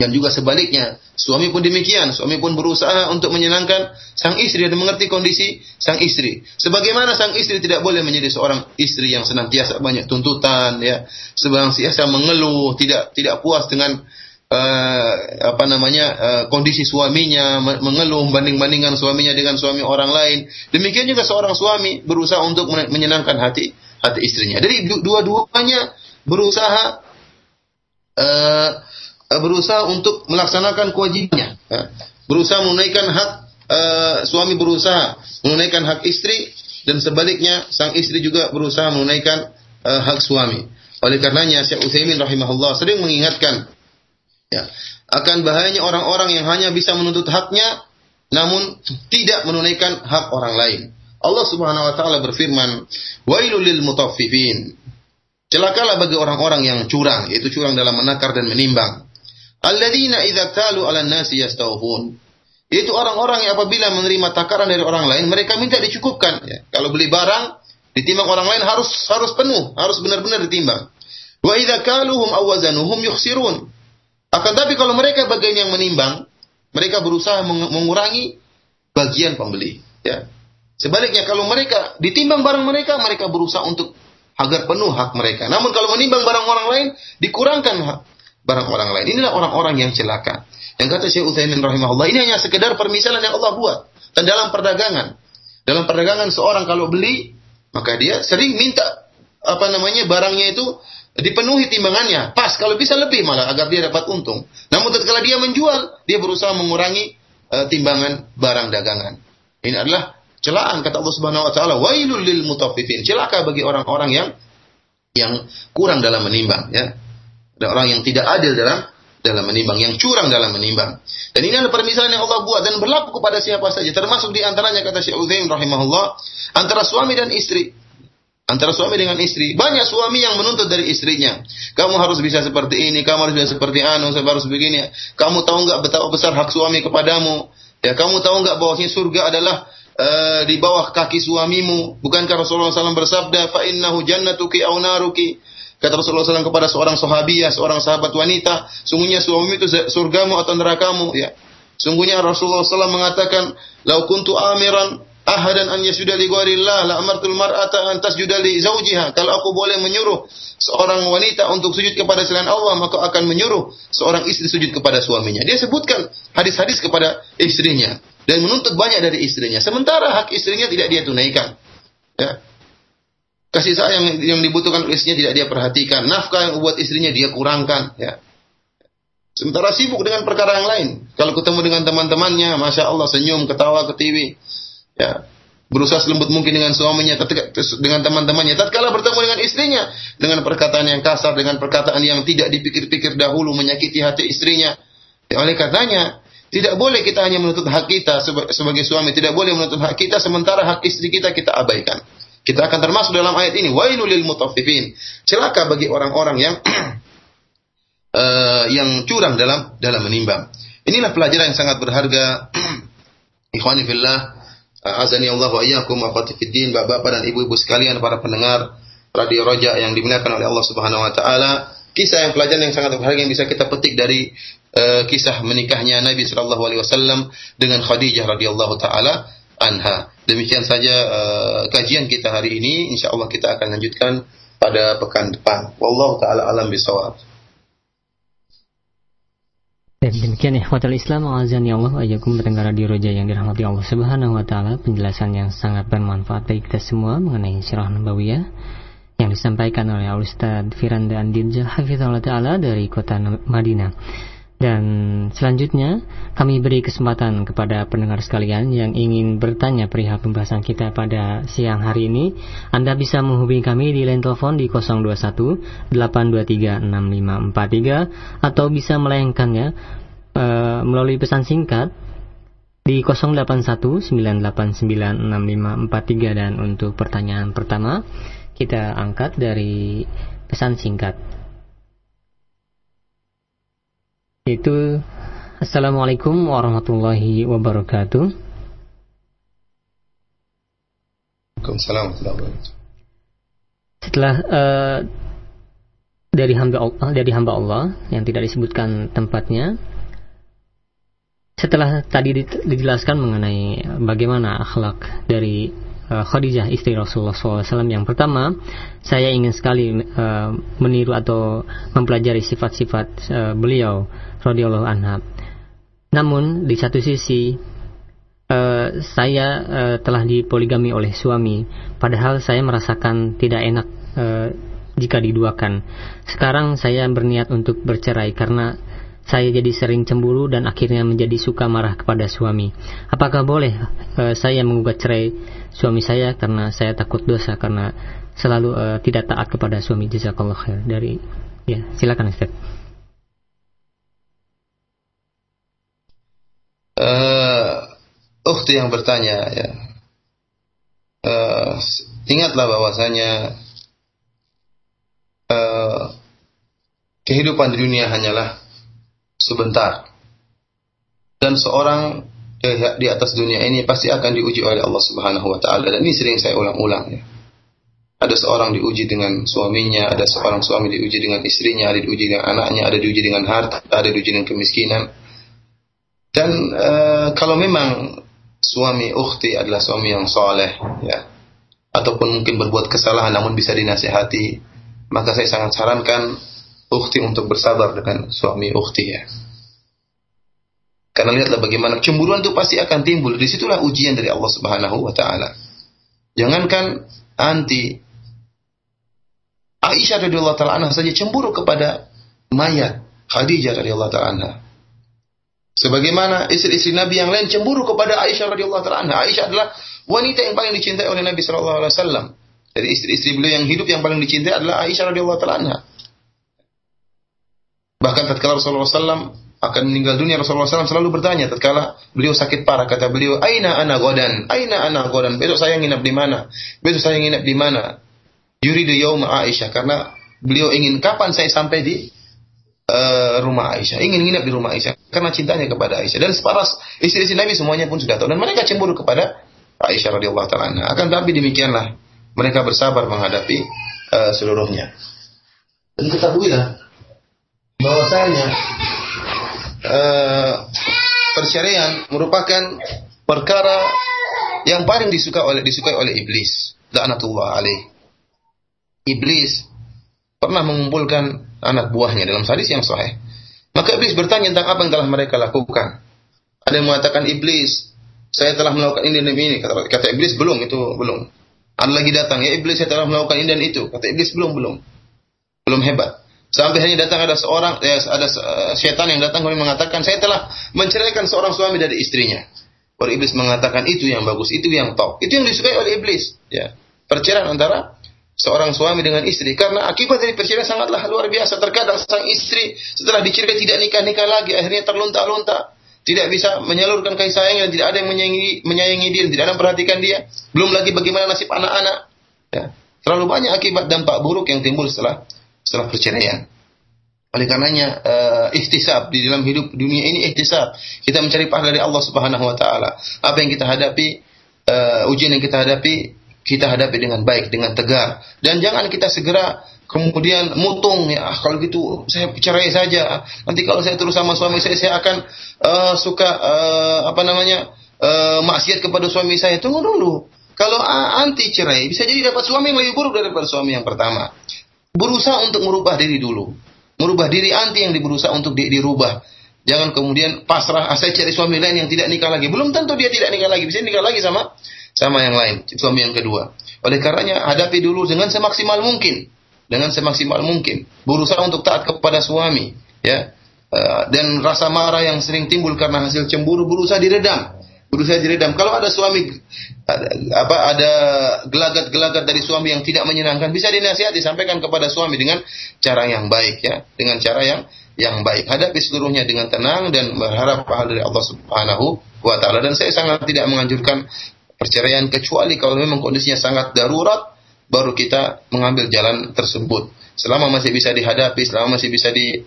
[SPEAKER 1] Dan juga sebaliknya, suami pun demikian, suami pun berusaha untuk menyenangkan sang istri dan mengerti kondisi sang istri. Sebagaimana sang istri tidak boleh menjadi seorang istri yang senantiasa banyak tuntutan, ya, senantiasa mengeluh, tidak tidak puas dengan uh, apa namanya uh, kondisi suaminya, mengeluh banding-bandingkan suaminya dengan suami orang lain. Demikian juga seorang suami berusaha untuk menyenangkan hati hati istrinya. Jadi dua-duanya berusaha uh, berusaha untuk melaksanakan kewajibannya, ya. berusaha menunaikan hak uh, suami berusaha menunaikan hak istri dan sebaliknya sang istri juga berusaha menunaikan uh, hak suami. Oleh karenanya Syekh Utsaimin rahimahullah sering mengingatkan ya, akan bahayanya orang-orang yang hanya bisa menuntut haknya namun tidak menunaikan hak orang lain. Allah Subhanahu wa taala berfirman, "Wailul lil mutaffifin." Celakalah bagi orang-orang yang curang, yaitu curang dalam menakar dan menimbang. Alladzina idza talu 'alan nasi yastawfun. Itu orang-orang yang apabila menerima takaran dari orang lain, mereka minta dicukupkan. Ya. Kalau beli barang, ditimbang orang lain harus harus penuh, harus benar-benar ditimbang. Wa idza kaluhum awazanuhum yukhsirun. Akan tapi kalau mereka bagian yang menimbang, mereka berusaha mengurangi bagian pembeli. Ya. Sebaliknya kalau mereka ditimbang barang mereka, mereka berusaha untuk agar penuh hak mereka. Namun kalau menimbang barang orang lain, dikurangkan hak, barang orang lain. Inilah orang-orang yang celaka. Yang kata Syekh Utsaimin rahimahullah, ini hanya sekedar permisalan yang Allah buat. Dan dalam perdagangan, dalam perdagangan seorang kalau beli, maka dia sering minta apa namanya barangnya itu dipenuhi timbangannya, pas kalau bisa lebih malah agar dia dapat untung. Namun ketika dia menjual, dia berusaha mengurangi uh, timbangan barang dagangan. Ini adalah celaan kata Allah Subhanahu wa taala, wailul lil mutaffifin. Celaka bagi orang-orang yang yang kurang dalam menimbang ya. Ada orang yang tidak adil dalam dalam menimbang, yang curang dalam menimbang. Dan ini adalah permisalan yang Allah buat dan berlaku kepada siapa saja. Termasuk di antaranya kata Syekh Uzaim rahimahullah, antara suami dan istri. Antara suami dengan istri. Banyak suami yang menuntut dari istrinya. Kamu harus bisa seperti ini, kamu harus bisa seperti anu, harus begini. Kamu tahu nggak betapa besar hak suami kepadamu? Ya, kamu tahu nggak bahwa surga adalah uh, di bawah kaki suamimu? Bukankah Rasulullah SAW bersabda, "Fa innahu jannatuki au naruki?" Kata Rasulullah SAW kepada seorang sahabiah, seorang sahabat wanita, sungguhnya suami itu surgamu atau nerakamu, ya. Sungguhnya Rasulullah SAW mengatakan, "Lau kuntu amiran ahadan an yasuda li ghairillah la amartul mar'ata an tasjuda li zawjiha." Kalau aku boleh menyuruh seorang wanita untuk sujud kepada selain Allah, maka akan menyuruh seorang istri sujud kepada suaminya. Dia sebutkan hadis-hadis kepada istrinya dan menuntut banyak dari istrinya. Sementara hak istrinya tidak dia tunaikan. Ya. Kasih sayang yang dibutuhkan oleh istrinya tidak dia perhatikan. Nafkah yang buat istrinya dia kurangkan. Ya. Sementara sibuk dengan perkara yang lain. Kalau ketemu dengan teman-temannya, masya Allah senyum, ketawa, ketiwi. Ya, berusaha selembut mungkin dengan suaminya, dengan teman-temannya. Tatkala bertemu dengan istrinya, dengan perkataan yang kasar, dengan perkataan yang tidak dipikir-pikir dahulu menyakiti hati istrinya. Ya, oleh katanya, tidak boleh kita hanya menuntut hak kita sebagai suami, tidak boleh menuntut hak kita sementara hak istri kita kita abaikan. Kita akan termasuk dalam ayat ini. Wailul lil mutaffifin. Celaka bagi orang-orang yang uh, yang curang dalam dalam menimbang. Inilah pelajaran yang sangat berharga. Ikhwani fillah. Azani Allah wa iyyakum akhwati Bapak-bapak dan ibu-ibu sekalian para pendengar Radio Roja yang dimuliakan oleh Allah Subhanahu wa taala. Kisah yang pelajaran yang sangat berharga yang bisa kita petik dari uh, kisah menikahnya Nabi sallallahu alaihi wasallam dengan Khadijah radhiyallahu taala anha. Demikian saja uh, kajian kita hari ini. Insya Allah kita akan lanjutkan pada pekan depan. Wallahu taala alam bisawab.
[SPEAKER 2] Dan demikian ya, Hotel Islam azan ya Allah ajakum pendengar radio Roja yang dirahmati Allah Subhanahu wa taala, penjelasan yang sangat bermanfaat bagi kita semua mengenai sirah nabawiyah yang disampaikan oleh Ustaz Firanda Andirja Hafizullah taala dari kota Madinah. Dan selanjutnya kami beri kesempatan kepada pendengar sekalian yang ingin bertanya perihal pembahasan kita pada siang hari ini. Anda bisa menghubungi kami di line telepon di 021 823 6543 atau bisa melayangkannya e, melalui pesan singkat di 081 989 6543 dan untuk pertanyaan pertama kita angkat dari pesan singkat. Itu. Assalamualaikum warahmatullahi wabarakatuh.
[SPEAKER 1] Waalaikumsalam
[SPEAKER 2] Setelah uh, dari hamba Allah, dari hamba Allah yang tidak disebutkan tempatnya, setelah tadi dijelaskan mengenai bagaimana akhlak dari uh, Khadijah istri Rasulullah SAW yang pertama saya ingin sekali uh, meniru atau mempelajari sifat-sifat uh, beliau radhiyallahu anha. Namun di satu sisi uh, saya uh, telah dipoligami oleh suami. Padahal saya merasakan tidak enak uh, jika diduakan. Sekarang saya berniat untuk bercerai karena saya jadi sering cemburu dan akhirnya menjadi suka marah kepada suami. Apakah boleh uh, saya menggugat cerai suami saya karena saya takut dosa karena selalu uh, tidak taat kepada suami? Jazakallah khair. Dari ya silakan Ustaz.
[SPEAKER 1] Uh, ukhti yang bertanya ya. Uh, ingatlah bahwasanya uh, kehidupan di dunia hanyalah sebentar. Dan seorang di atas dunia ini pasti akan diuji oleh Allah Subhanahu wa taala dan ini sering saya ulang-ulang ya. Ada seorang diuji dengan suaminya, ada seorang suami diuji dengan istrinya, ada diuji dengan anaknya, ada diuji dengan harta, ada diuji dengan kemiskinan. Dan e, kalau memang suami ukhti adalah suami yang soleh, ya, ataupun mungkin berbuat kesalahan namun bisa dinasihati, maka saya sangat sarankan ukhti untuk bersabar dengan suami ukhti ya. Karena lihatlah bagaimana cemburuan itu pasti akan timbul. Di situlah ujian dari Allah Subhanahu wa taala. Jangankan anti Aisyah radhiyallahu taala saja cemburu kepada mayat Khadijah radhiyallahu taala. Sebagaimana istri-istri Nabi yang lain cemburu kepada Aisyah radhiyallahu taala anha. Aisyah adalah wanita yang paling dicintai oleh Nabi sallallahu alaihi wasallam. Dari istri-istri beliau yang hidup yang paling dicintai adalah Aisyah radhiyallahu taala anha. Bahkan tatkala Rasulullah SAW akan meninggal dunia Rasulullah SAW selalu bertanya tatkala beliau sakit parah kata beliau aina ana godan aina ana godan besok saya nginap di mana besok saya nginap di mana yuridu yauma Aisyah karena beliau ingin kapan saya sampai di uh, rumah Aisyah. Ingin nginap di rumah Aisyah karena cintanya kepada Aisyah. Dan separas istri-istri Nabi semuanya pun sudah tahu. Dan mereka cemburu kepada Aisyah radhiyallahu taala akan tapi demikianlah mereka bersabar menghadapi uh, seluruhnya. Dan ketahuilah bahwasanya uh, perceraian merupakan perkara yang paling disuka oleh disukai oleh iblis. Laknatullah alaih. Iblis pernah mengumpulkan anak buahnya dalam hadis yang sahih. Maka iblis bertanya tentang apa yang telah mereka lakukan. Ada yang mengatakan iblis, saya telah melakukan ini dan ini. Kata, kata iblis belum itu belum. Ada lagi datang, ya iblis saya telah melakukan ini dan itu. Kata iblis belum belum. Belum hebat. Sampai hanya datang ada seorang, ya, ada uh, setan yang datang kemudian mengatakan, saya telah menceraikan seorang suami dari istrinya. Baru iblis mengatakan itu yang bagus, itu yang top. Itu yang disukai oleh iblis. Ya. Perceraian antara seorang suami dengan istri. Karena akibat dari perceraian sangatlah luar biasa. Terkadang sang istri setelah dicerai tidak nikah-nikah lagi. Akhirnya terlunta-lunta. Tidak bisa menyalurkan kasih sayang dan tidak ada yang menyayangi, menyayangi dia, tidak ada yang memperhatikan dia. Belum lagi bagaimana nasib anak-anak. Ya. Terlalu banyak akibat dampak buruk yang timbul setelah setelah perceraian. Oleh karenanya uh, di dalam hidup dunia ini ihtisab. Kita mencari pahala dari Allah Subhanahu wa taala. Apa yang kita hadapi uh, ujian yang kita hadapi kita hadapi dengan baik, dengan tegar. Dan jangan kita segera kemudian mutung ya kalau gitu saya cerai saja. Nanti kalau saya terus sama suami saya saya akan uh, suka uh, apa namanya? Uh, maksiat kepada suami saya. Tunggu dulu. Kalau anti cerai bisa jadi dapat suami yang lebih buruk daripada suami yang pertama berusaha untuk merubah diri dulu. Merubah diri anti yang berusaha untuk di, dirubah. Jangan kemudian pasrah, ah, saya cari suami lain yang tidak nikah lagi. Belum tentu dia tidak nikah lagi, bisa nikah lagi sama sama yang lain, suami yang kedua. Oleh karenanya hadapi dulu dengan semaksimal mungkin, dengan semaksimal mungkin, berusaha untuk taat kepada suami, ya. Eh, dan rasa marah yang sering timbul karena hasil cemburu berusaha diredam berusaha diredam. Kalau ada suami apa ada gelagat-gelagat dari suami yang tidak menyenangkan, bisa dinasihati sampaikan kepada suami dengan cara yang baik ya, dengan cara yang yang baik. Hadapi seluruhnya dengan tenang dan berharap pahala dari Allah Subhanahu wa taala. Dan saya sangat tidak menganjurkan perceraian kecuali kalau memang kondisinya sangat darurat baru kita mengambil jalan tersebut. Selama masih bisa dihadapi, selama masih bisa di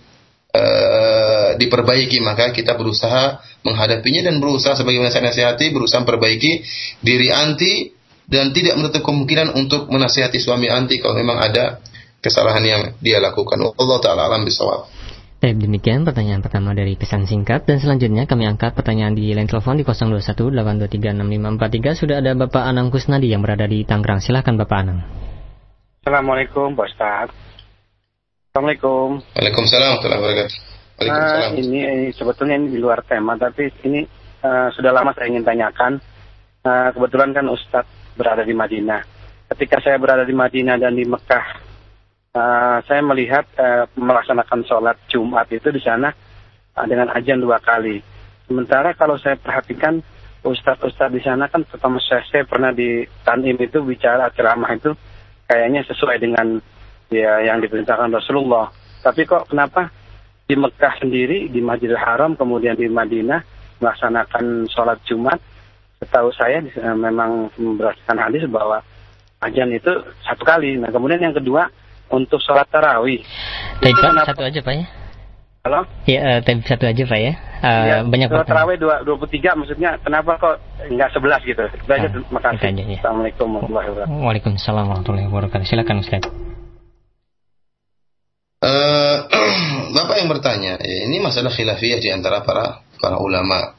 [SPEAKER 1] uh, diperbaiki maka kita berusaha menghadapinya dan berusaha sebagai saya nasihati berusaha memperbaiki diri anti dan tidak menutup kemungkinan untuk menasihati suami anti kalau memang ada kesalahan yang dia lakukan. Allah taala alam bisawab.
[SPEAKER 2] Baik, demikian pertanyaan pertama dari pesan singkat dan selanjutnya kami angkat pertanyaan di line telepon di 0218236543 sudah ada Bapak Anang Kusnadi yang berada di Tangerang. Silahkan Bapak Anang.
[SPEAKER 3] Assalamualaikum Pak Ustaz. Assalamualaikum.
[SPEAKER 1] Waalaikumsalam warahmatullahi wabarakatuh.
[SPEAKER 3] Waalaikumsalam. Uh, ini, ini sebetulnya ini di luar tema, tapi ini uh, sudah lama saya ingin tanyakan. Uh, kebetulan kan Ustadz berada di Madinah. Ketika saya berada di Madinah dan di Mekah, uh, saya melihat uh, melaksanakan sholat Jumat itu di sana uh, dengan ajan dua kali. Sementara kalau saya perhatikan Ustadz-Ustadz di sana kan pertama saya, saya pernah di Tanim itu bicara ceramah itu kayaknya sesuai dengan ya yang diperintahkan Rasulullah. Tapi kok kenapa di Mekah sendiri, di Masjidil Haram, kemudian di Madinah melaksanakan sholat Jumat, setahu saya memang berdasarkan hadis bahwa ajan itu satu kali. Nah kemudian yang kedua untuk sholat tarawih.
[SPEAKER 2] Tapi Pak, satu aja Pak ya.
[SPEAKER 3] Halo?
[SPEAKER 2] Ya, uh, tapi satu aja Pak ya. Uh, ya banyak
[SPEAKER 3] sholat tarawih dua puluh tiga maksudnya kenapa kok nggak sebelas gitu? Itu aja, ah, terima kasih. Aja, ya. Assalamualaikum warahmatullahi wabarakatuh.
[SPEAKER 2] Waalaikumsalam warahmatullahi wabarakatuh. Silakan Ustaz.
[SPEAKER 1] Uh, Bapak yang bertanya, ya, ini masalah khilafiyah di antara para para ulama.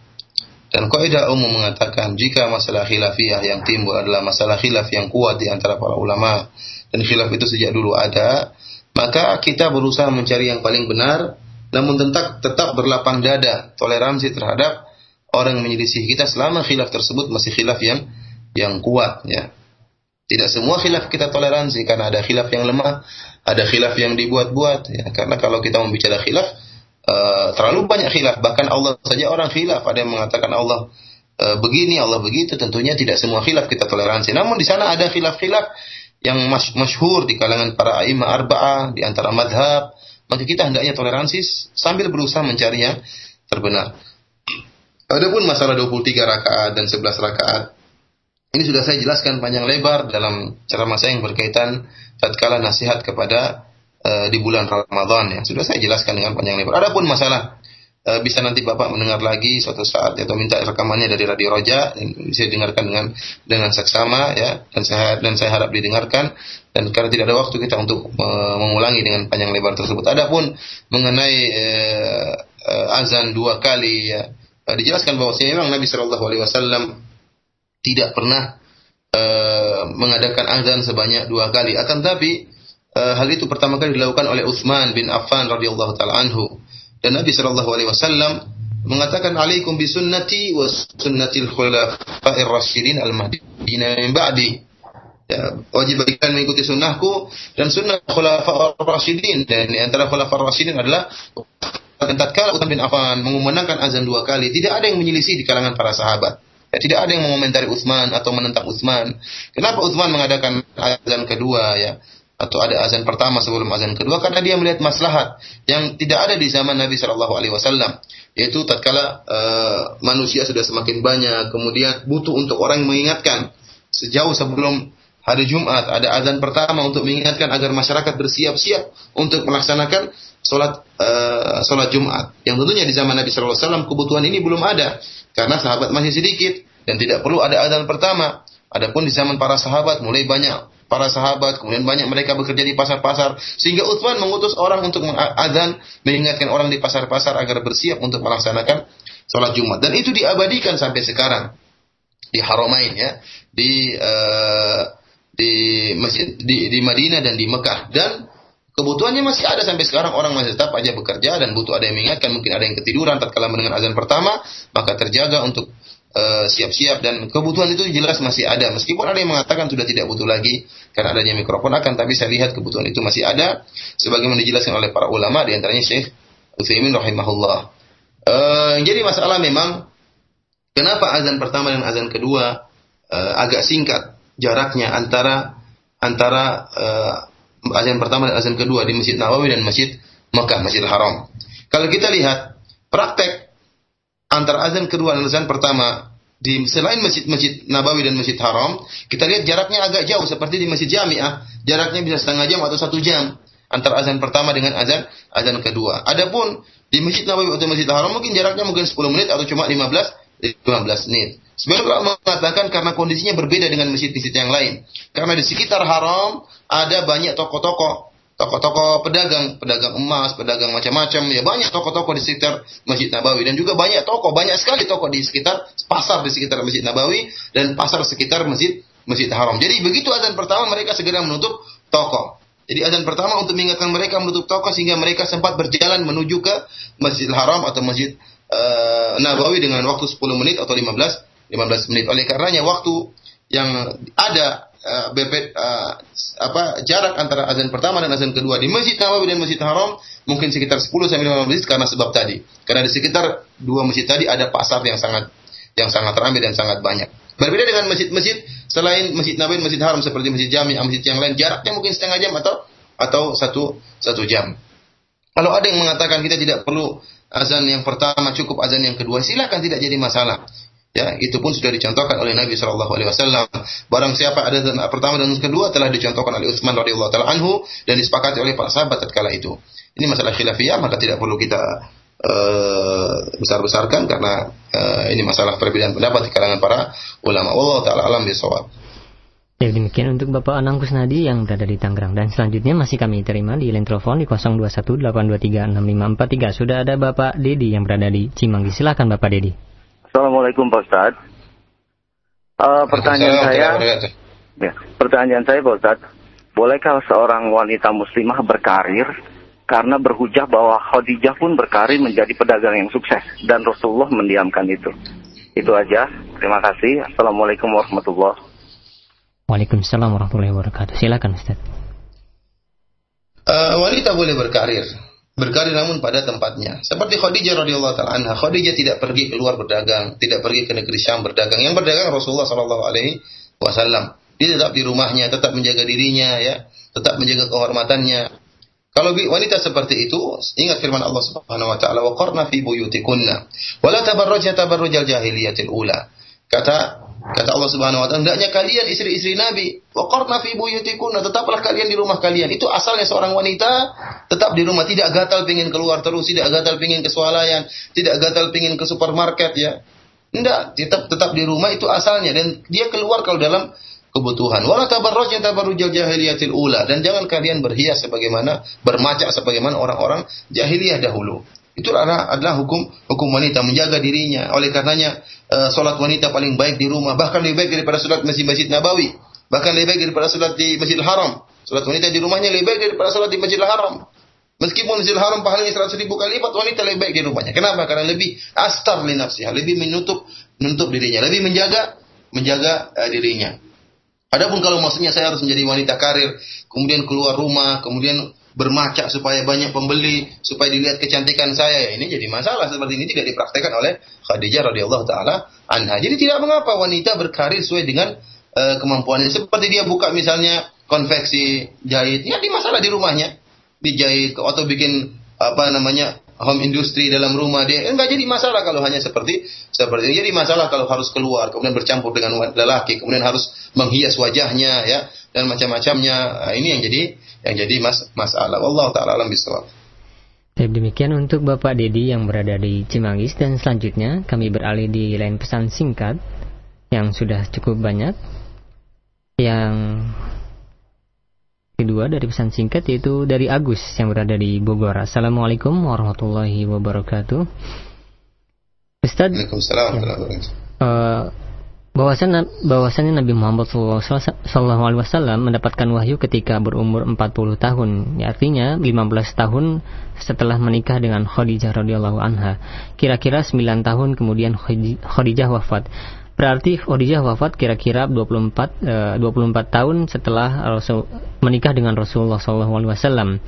[SPEAKER 1] Dan kaidah umum mengatakan jika masalah khilafiyah yang timbul adalah masalah khilaf yang kuat di antara para ulama dan khilaf itu sejak dulu ada, maka kita berusaha mencari yang paling benar namun tetap tetap berlapang dada toleransi terhadap orang yang menyelisih kita selama khilaf tersebut masih khilaf yang yang kuat ya. Tidak semua khilaf kita toleransi karena ada khilaf yang lemah, ada khilaf yang dibuat-buat ya. Karena kalau kita membicara khilaf uh, terlalu banyak khilaf, bahkan Allah saja orang khilaf, ada yang mengatakan Allah uh, begini, Allah begitu, tentunya tidak semua khilaf kita toleransi. Namun di sana ada khilaf-khilaf yang mas masyhur di kalangan para imam arba'ah di antara madhab, maka kita hendaknya toleransi sambil berusaha mencari yang terbenar. Adapun masalah 23 rakaat dan 11 rakaat ini sudah saya jelaskan panjang lebar dalam ceramah saya yang berkaitan tatkala nasihat kepada uh, di bulan Ramadan ya. Sudah saya jelaskan dengan panjang lebar. Adapun masalah uh, bisa nanti Bapak mendengar lagi suatu saat atau minta rekamannya dari Radio Roja dan bisa dengarkan dengan dengan seksama ya dan saya dan saya harap didengarkan dan karena tidak ada waktu kita untuk uh, mengulangi dengan panjang lebar tersebut. Adapun mengenai uh, uh, azan dua kali ya uh, dijelaskan bahwa memang Nabi Shallallahu Alaihi Wasallam tidak pernah uh, mengadakan azan sebanyak dua kali. Akan tapi hal itu pertama kali dilakukan oleh Utsman bin Affan radhiyallahu taala anhu. Dan Nabi sallallahu alaihi wasallam mengatakan alaikum bi sunnati wa sunnatil khulafa'ir rasyidin al-mahdiyyin min ba'di. Ya, wajib bagi kalian mengikuti sunnahku dan sunnah khulafa'ir rasyidin dan di antara khulafa'ir rasyidin adalah tatkala Utsman bin Affan mengumandangkan azan dua kali, tidak ada yang menyelisih di kalangan para sahabat. Ya, tidak ada yang mengomentari Utsman atau menentang Utsman. Kenapa Utsman mengadakan azan kedua ya? Atau ada azan pertama sebelum azan kedua karena dia melihat maslahat yang tidak ada di zaman Nabi Shallallahu Alaihi Wasallam. Yaitu tatkala uh, manusia sudah semakin banyak kemudian butuh untuk orang mengingatkan. Sejauh sebelum hari Jumat ada azan pertama untuk mengingatkan agar masyarakat bersiap-siap untuk melaksanakan sholat uh, sholat Jumat. Yang tentunya di zaman Nabi Shallallahu Alaihi Wasallam kebutuhan ini belum ada karena sahabat masih sedikit dan tidak perlu ada adzan pertama. Adapun di zaman para sahabat mulai banyak para sahabat, kemudian banyak mereka bekerja di pasar-pasar sehingga Utsman mengutus orang untuk mengadzan, mengingatkan orang di pasar-pasar agar bersiap untuk melaksanakan sholat Jumat. Dan itu diabadikan sampai sekarang. Di Haramain ya, di uh, di masjid di, di Madinah dan di Mekah. Dan kebutuhannya masih ada sampai sekarang. Orang masih tetap aja bekerja dan butuh ada yang mengingatkan. Mungkin ada yang ketiduran tatkala mendengar azan pertama maka terjaga untuk siap-siap uh, dan kebutuhan itu jelas masih ada meskipun ada yang mengatakan sudah tidak butuh lagi karena adanya mikrofon akan tapi saya lihat kebutuhan itu masih ada sebagaimana dijelaskan oleh para ulama di antaranya Syekh Utsaimin rahimahullah uh, jadi masalah memang kenapa azan pertama dan azan kedua uh, agak singkat jaraknya antara antara uh, azan pertama dan azan kedua di Masjid Nawawi dan Masjid Mekah, Masjidil Haram. Kalau kita lihat praktek antara azan kedua dan azan pertama di selain masjid-masjid Nabawi dan Masjid Haram, kita lihat jaraknya agak jauh seperti di Masjid Jami'ah, jaraknya bisa setengah jam atau satu jam antara azan pertama dengan azan azan kedua. Adapun di Masjid Nabawi atau Masjid Haram mungkin jaraknya mungkin 10 menit atau cuma 15 15 menit. Sebenarnya ulama mengatakan karena kondisinya berbeda dengan masjid-masjid yang lain. Karena di sekitar haram ada banyak toko-toko, toko-toko pedagang, pedagang emas, pedagang macam-macam, ya banyak toko-toko di sekitar Masjid Nabawi dan juga banyak toko, banyak sekali toko di sekitar pasar di sekitar Masjid Nabawi dan pasar sekitar Masjid Masjid Haram. Jadi begitu azan pertama mereka segera menutup toko. Jadi azan pertama untuk mengingatkan mereka menutup toko sehingga mereka sempat berjalan menuju ke Masjidil Haram atau Masjid uh, Nabawi dengan waktu 10 menit atau 15 15 menit. Oleh karenanya waktu yang ada uh, BP, uh, apa jarak antara azan pertama dan azan kedua di Masjid Nabawi dan Masjid Haram mungkin sekitar 10 sampai 15 menit karena sebab tadi. Karena di sekitar dua masjid tadi ada pasar yang sangat yang sangat ramai dan sangat banyak. Berbeda dengan masjid-masjid selain Masjid Nabawi dan Masjid Haram seperti Masjid Jami, masjid yang lain jaraknya mungkin setengah jam atau atau satu satu jam. Kalau ada yang mengatakan kita tidak perlu azan yang pertama cukup azan yang kedua silakan tidak jadi masalah ya itu pun sudah dicontohkan oleh Nabi Shallallahu Alaihi Wasallam. Barang siapa ada azan pertama dan kedua telah dicontohkan oleh Utsman radhiyallahu taala anhu dan disepakati oleh para sahabat tatkala itu. Ini masalah khilafiyah maka tidak perlu kita uh, besar-besarkan karena uh, ini masalah perbedaan pendapat di kalangan para ulama. Allah taala alam bisawab
[SPEAKER 2] Ya demikian untuk Bapak Anang Kusnadi yang berada di Tangerang. Dan selanjutnya masih kami terima di line di 0218236543 sudah ada Bapak Dedi yang berada di Cimanggi silakan Bapak Dedi.
[SPEAKER 4] Assalamualaikum Pak Ustad. Uh, pertanyaan saya, ya, pertanyaan saya Pak Ustad, bolehkah seorang wanita muslimah berkarir karena berhujah bahwa Khadijah pun berkarir menjadi pedagang yang sukses dan Rasulullah mendiamkan itu. Itu aja. Terima kasih. Assalamualaikum warahmatullahi wabarakatuh.
[SPEAKER 2] Waalaikumsalam warahmatullahi wabarakatuh. Silakan Ustaz.
[SPEAKER 1] Uh, wanita boleh berkarir, berkarir namun pada tempatnya. Seperti Khadijah radhiyallahu taala anha, Khadijah tidak pergi keluar berdagang, tidak pergi ke negeri Syam berdagang. Yang berdagang Rasulullah sallallahu alaihi wasallam. Dia tetap di rumahnya, tetap menjaga dirinya ya, tetap menjaga kehormatannya. Kalau wanita seperti itu, ingat firman Allah Subhanahu wa taala, "Wa qarna fi buyutikunna wa la tabarrajna tabarrujal jahiliyatil ula." Kata Kata Allah Subhanahu wa taala, hendaknya kalian istri-istri Nabi, waqarna fi buyutikunna, tetaplah kalian di rumah kalian. Itu asalnya seorang wanita tetap di rumah, tidak gatal pingin keluar terus, tidak gatal pingin ke swalayan, tidak gatal pingin ke supermarket ya. Tidak, tetap tetap di rumah itu asalnya dan dia keluar kalau dalam kebutuhan. Wala tabarrujna tabarrujal jahiliyatil ula dan jangan kalian berhias sebagaimana bermacak sebagaimana orang-orang jahiliyah dahulu. Itu adalah, adalah hukum hukum wanita menjaga dirinya. Oleh karenanya uh, sholat wanita paling baik di rumah, bahkan lebih baik daripada sholat masjid-masjid Nabawi, bahkan lebih baik daripada sholat di Masjidil Haram. Sholat wanita di rumahnya lebih baik daripada sholat di Masjidil Haram. Meskipun Masjidil Haram pahalanya seratus ribu kali lipat, wanita lebih baik di rumahnya. Kenapa? Karena lebih astar li nafsiha, lebih menutup menutup dirinya, lebih menjaga menjaga uh, dirinya. Adapun kalau maksudnya saya harus menjadi wanita karir, kemudian keluar rumah, kemudian bermacak supaya banyak pembeli, supaya dilihat kecantikan saya. Ya, ini jadi masalah seperti ini tidak dipraktekkan oleh Khadijah radhiyallahu taala anha. Jadi tidak mengapa wanita berkarir sesuai dengan uh, kemampuannya. Seperti dia buka misalnya konveksi jahit, ya di masalah di rumahnya dijahit atau bikin apa namanya home industry dalam rumah dia enggak jadi masalah kalau hanya seperti seperti ini jadi masalah kalau harus keluar kemudian bercampur dengan lelaki kemudian harus menghias wajahnya ya dan macam-macamnya nah, ini yang jadi yang jadi mas masalah. Allah taala alam bisawab.
[SPEAKER 2] Baik, demikian untuk Bapak Dedi yang berada di Cimanggis dan selanjutnya kami beralih di lain pesan singkat yang sudah cukup banyak. Yang kedua dari pesan singkat yaitu dari Agus yang berada di Bogor. Assalamualaikum warahmatullahi wabarakatuh.
[SPEAKER 1] Ustaz, Waalaikumsalam warahmatullahi wabarakatuh.
[SPEAKER 2] Uh, bahwasannya bahwasannya Nabi Muhammad SAW mendapatkan wahyu ketika berumur 40 tahun. Ya, artinya 15 tahun setelah menikah dengan Khadijah radhiyallahu anha. Kira-kira 9 tahun kemudian Khadijah wafat. Berarti Khadijah wafat kira-kira 24 eh, 24 tahun setelah Rasul menikah dengan Rasulullah SAW.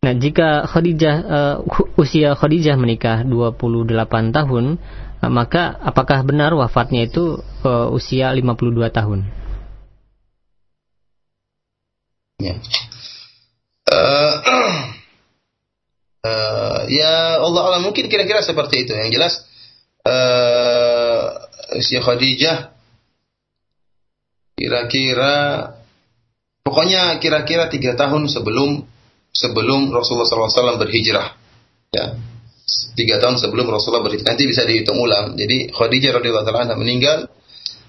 [SPEAKER 2] Nah, jika Khadijah uh, usia Khadijah menikah 28 tahun, maka apakah benar wafatnya itu uh, usia 52 tahun?
[SPEAKER 1] Ya. Uh, uh, ya Allah Allah mungkin kira-kira seperti itu. Yang jelas uh, usia Khadijah kira-kira pokoknya kira-kira tiga tahun sebelum sebelum Rasulullah SAW berhijrah. Ya, tiga tahun sebelum Rasulullah berhijrah. Nanti bisa dihitung ulang. Jadi Khadijah radhiyallahu anha meninggal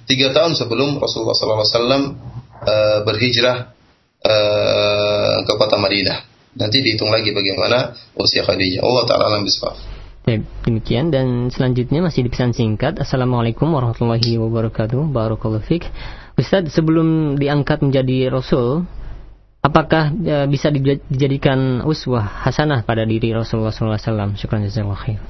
[SPEAKER 1] tiga tahun sebelum Rasulullah SAW uh, eh, berhijrah uh, ke kota Madinah. Nanti dihitung lagi bagaimana usia Khadijah. Allah Taala alam bisawab.
[SPEAKER 2] Demikian dan selanjutnya masih di pesan singkat. Assalamualaikum warahmatullahi wabarakatuh. Barakallahu fiqh. Ustaz, sebelum diangkat menjadi Rasul, apakah e, bisa dijadikan uswah hasanah pada diri Rasulullah SAW? Syukran jazakallahu khair.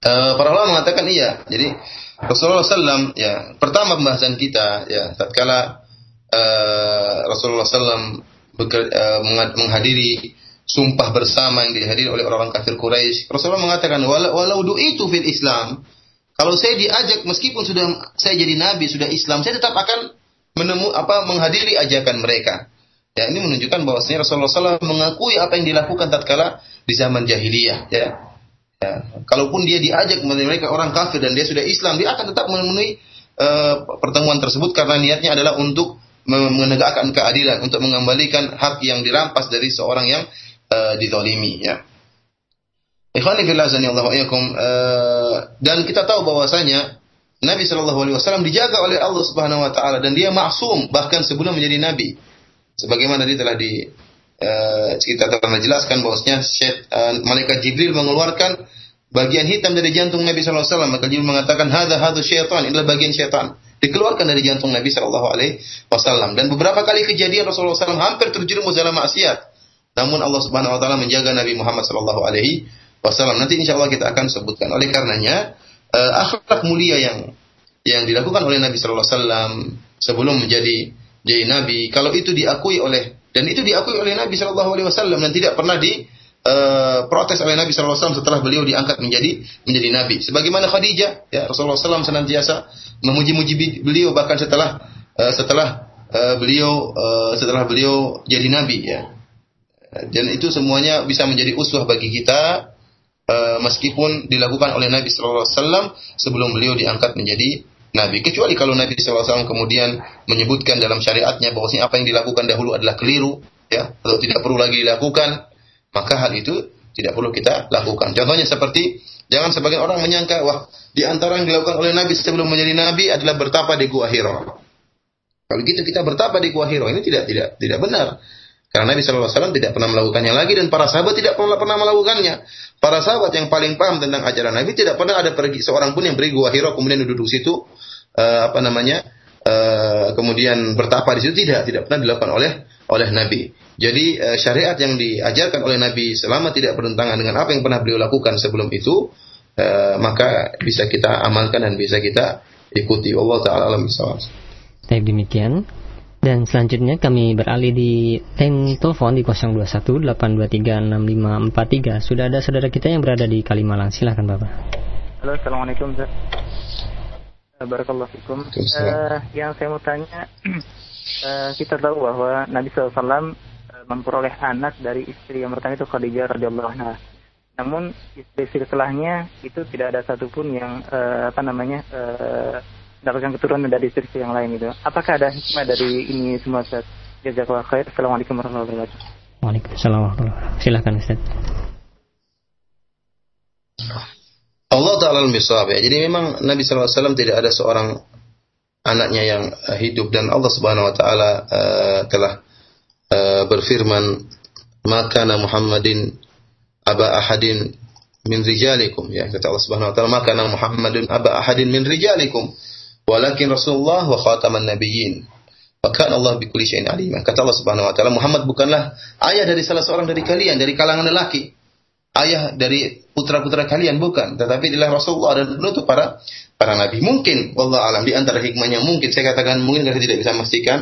[SPEAKER 1] Uh, para ulama mengatakan iya. Jadi Rasulullah SAW ya pertama pembahasan kita ya tatkala uh, Rasulullah SAW beker, uh, menghadiri sumpah bersama yang dihadiri oleh orang kafir Quraisy. Rasulullah mengatakan walau, walau itu fil Islam kalau saya diajak meskipun sudah saya jadi nabi sudah Islam saya tetap akan menemu apa menghadiri ajakan mereka. Ya, ini menunjukkan bahwasanya Rasulullah SAW mengakui apa yang dilakukan tatkala di zaman jahiliyah. Ya. ya. Kalaupun dia diajak mereka orang kafir dan dia sudah Islam, dia akan tetap memenuhi uh, pertemuan tersebut karena niatnya adalah untuk menegakkan keadilan, untuk mengembalikan hak yang dirampas dari seorang yang uh, didolimi. Ya. Ikhwani uh, dan kita tahu bahwasanya Nabi Shallallahu Alaihi Wasallam dijaga oleh Allah Subhanahu Wa Taala dan dia maksum bahkan sebelum menjadi Nabi. Sebagaimana tadi telah di uh, kita telah jelaskan bahwasanya uh, malaikat Jibril mengeluarkan bagian hitam dari jantung Nabi Shallallahu Alaihi Wasallam. Maka Jibril mengatakan, "Hada hadu syaitan." Inilah bagian syaitan. Dikeluarkan dari jantung Nabi Shallallahu Alaihi Wasallam. Dan beberapa kali kejadian Rasulullah SAW hampir terjerumus dalam maksiat. Namun Allah Subhanahu Wa Taala menjaga Nabi Muhammad Shallallahu Alaihi Wasallam. Nanti insya Allah kita akan sebutkan. Oleh karenanya uh, akhlak mulia yang yang dilakukan oleh Nabi Shallallahu Alaihi Wasallam sebelum menjadi jadi Nabi, kalau itu diakui oleh dan itu diakui oleh Nabi Shallallahu Alaihi Wasallam dan tidak pernah di uh, protes oleh Nabi Wasallam setelah beliau diangkat menjadi menjadi Nabi. Sebagaimana Khadijah, ya Rasulullah SAW senantiasa memuji-muji beliau bahkan setelah uh, setelah uh, beliau uh, setelah beliau jadi Nabi ya. Dan itu semuanya bisa menjadi uswah bagi kita meskipun dilakukan oleh Nabi Wasallam sebelum beliau diangkat menjadi Nabi. Kecuali kalau Nabi SAW kemudian menyebutkan dalam syariatnya bahwasanya apa yang dilakukan dahulu adalah keliru, ya, atau tidak perlu lagi dilakukan, maka hal itu tidak perlu kita lakukan. Contohnya seperti jangan sebagian orang menyangka wah di antara yang dilakukan oleh Nabi sebelum menjadi Nabi adalah bertapa di gua Hiro. Kalau gitu kita bertapa di gua Hiro ini tidak tidak tidak benar. Karena Nabi SAW tidak pernah melakukannya lagi dan para sahabat tidak pernah melakukannya. Para sahabat yang paling paham tentang ajaran Nabi tidak pernah ada pergi seorang pun yang pergi gua Hiro kemudian duduk situ uh, apa namanya uh, kemudian bertapa di situ tidak tidak pernah dilakukan oleh oleh Nabi. Jadi uh, syariat yang diajarkan oleh Nabi selama tidak bertentangan dengan apa yang pernah beliau lakukan sebelum itu uh, maka bisa kita amalkan dan bisa kita ikuti. Allah taala alam.
[SPEAKER 2] Baik demikian. Dan selanjutnya kami beralih di line telepon di 0218236543. Sudah ada saudara kita yang berada di Kalimalang. Silahkan Bapak.
[SPEAKER 5] Halo, Assalamualaikum. Barakallahu fikum. Uh, yang saya mau tanya, uh, kita tahu bahwa Nabi SAW eh, memperoleh anak dari istri yang pertama itu Khadijah radhiyallahu anha. Namun istri setelahnya itu tidak ada satupun yang uh, apa namanya uh, mendapatkan keturunan dari istri yang lain itu. Apakah ada hikmah dari ini semua Ustaz? Jazakallah khair. Assalamualaikum warahmatullahi wabarakatuh.
[SPEAKER 2] Waalaikumsalam warahmatullahi wabarakatuh. Silakan Ustaz.
[SPEAKER 1] Allah Ta'ala al ya. Jadi memang Nabi SAW tidak ada seorang anaknya yang uh, hidup dan Allah Subhanahu Wa Ta'ala uh, telah uh, berfirman maka Muhammadin aba ahadin min rijalikum ya kata Allah Subhanahu wa taala maka Muhammadun aba ahadin min rijalikum walakin Rasulullah wa khataman nabiyyin maka Allah bikulli syai'in alim. Kata Allah Subhanahu wa taala, Muhammad bukanlah ayah dari salah seorang dari kalian dari kalangan lelaki. Ayah dari putra-putra kalian bukan, tetapi adalah Rasulullah dan penutup para para nabi. Mungkin Allah alam di antara hikmahnya mungkin saya katakan mungkin karena tidak bisa memastikan.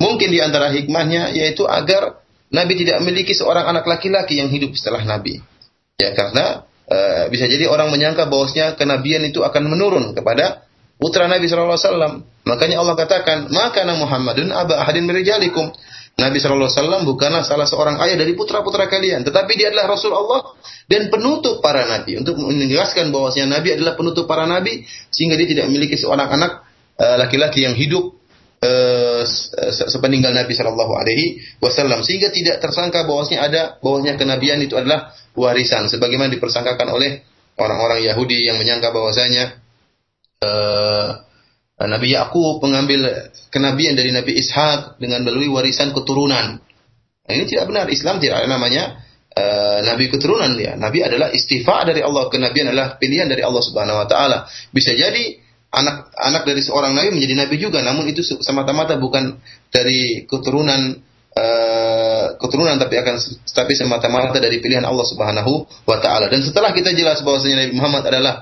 [SPEAKER 1] Mungkin di antara hikmahnya yaitu agar Nabi tidak memiliki seorang anak laki-laki yang hidup setelah Nabi. Ya karena uh, bisa jadi orang menyangka bahwasanya kenabian itu akan menurun kepada putra Nabi Shallallahu Alaihi Wasallam. Makanya Allah katakan, maka Muhammadun aba ahadin merijalikum. Nabi Shallallahu Alaihi Wasallam bukanlah salah seorang ayah dari putra-putra kalian, tetapi dia adalah Rasul Allah dan penutup para nabi. Untuk menjelaskan bahwasanya Nabi adalah penutup para nabi, sehingga dia tidak memiliki seorang anak uh, laki-laki yang hidup uh, sepeninggal Nabi Shallallahu Alaihi Wasallam, sehingga tidak tersangka bahwasanya ada bahwasanya kenabian itu adalah warisan, sebagaimana dipersangkakan oleh orang-orang Yahudi yang menyangka bahwasanya uh, Nabi Yakub mengambil kenabian dari Nabi Ishak dengan melalui warisan keturunan. Nah, ini tidak benar. Islam tidak ada namanya uh, nabi keturunan ya. Nabi adalah istifa dari Allah. Kenabian adalah pilihan dari Allah Subhanahu wa taala. Bisa jadi anak anak dari seorang nabi menjadi nabi juga, namun itu semata-mata bukan dari keturunan uh, keturunan tapi akan tapi semata-mata dari pilihan Allah Subhanahu wa taala. Dan setelah kita jelas bahwasanya Nabi Muhammad adalah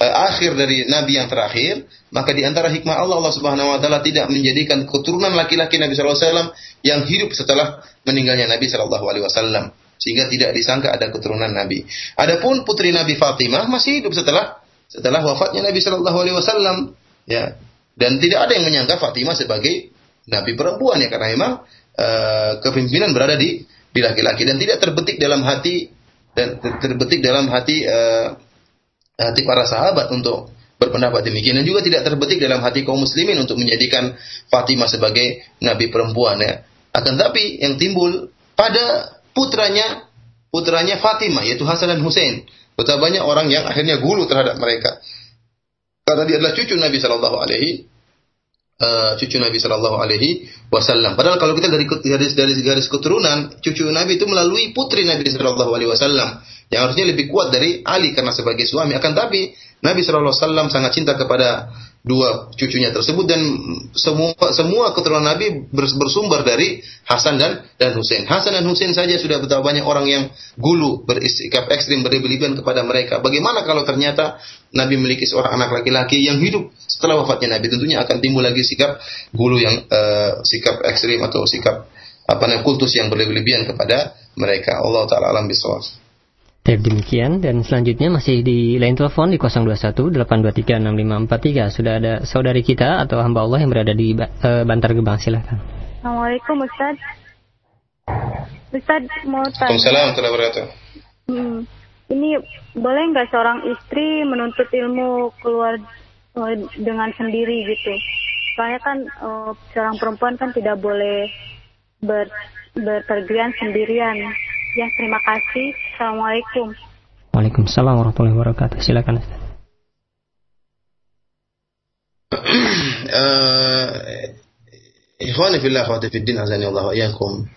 [SPEAKER 1] akhir dari nabi yang terakhir, maka di antara hikmah Allah Allah Subhanahu wa taala tidak menjadikan keturunan laki-laki Nabi sallallahu alaihi wasallam yang hidup setelah meninggalnya Nabi sallallahu alaihi wasallam sehingga tidak disangka ada keturunan Nabi. Adapun putri Nabi Fatimah masih hidup setelah setelah wafatnya Nabi sallallahu alaihi wasallam, ya. Dan tidak ada yang menyangka Fatimah sebagai nabi perempuan ya karena memang uh, kepemimpinan berada di di laki-laki dan tidak terbetik dalam hati dan terbetik dalam hati uh, hati para sahabat untuk berpendapat demikian dan juga tidak terbetik dalam hati kaum muslimin untuk menjadikan Fatimah sebagai nabi perempuan ya. Akan tapi yang timbul pada putranya putranya Fatimah yaitu Hasan dan Hussein. Betapa banyak orang yang akhirnya gulu terhadap mereka. Karena dia adalah cucu Nabi Shallallahu Alaihi uh, cucu Nabi Shallallahu Alaihi Wasallam. Padahal kalau kita dari garis garis garis keturunan, cucu Nabi itu melalui putri Nabi Shallallahu Alaihi Wasallam yang harusnya lebih kuat dari Ali karena sebagai suami. Akan tapi Nabi Shallallahu Alaihi Wasallam sangat cinta kepada dua cucunya tersebut dan semua semua keturunan Nabi bersumber dari Hasan dan dan Husain. Hasan dan Husain saja sudah betapa banyak orang yang gulu bersikap ekstrim berlebihan kepada mereka. Bagaimana kalau ternyata Nabi memiliki seorang anak laki-laki yang hidup setelah wafatnya Nabi? Tentunya akan timbul lagi sikap gulu yang uh, sikap ekstrim atau sikap apa namanya kultus yang berlebihan kepada mereka. Allah taala alam bisawab.
[SPEAKER 2] Baik demikian dan selanjutnya masih di line telepon di 021 823 6543 sudah ada saudari kita atau hamba Allah yang berada di uh, Bantar Gebang silakan.
[SPEAKER 6] Assalamualaikum Ustaz. Ustaz mau tanya.
[SPEAKER 1] Assalamualaikum warahmatullahi
[SPEAKER 6] hmm, Ini boleh nggak seorang istri menuntut ilmu keluar uh, dengan sendiri gitu? Soalnya kan uh, seorang perempuan kan tidak boleh ber, berpergian sendirian Ya, terima kasih. Assalamualaikum.
[SPEAKER 2] Waalaikumsalam warahmatullahi wabarakatuh. Silakan.
[SPEAKER 1] uh, Ikhwani fillah wa fiddin azani Allah wa iyyakum.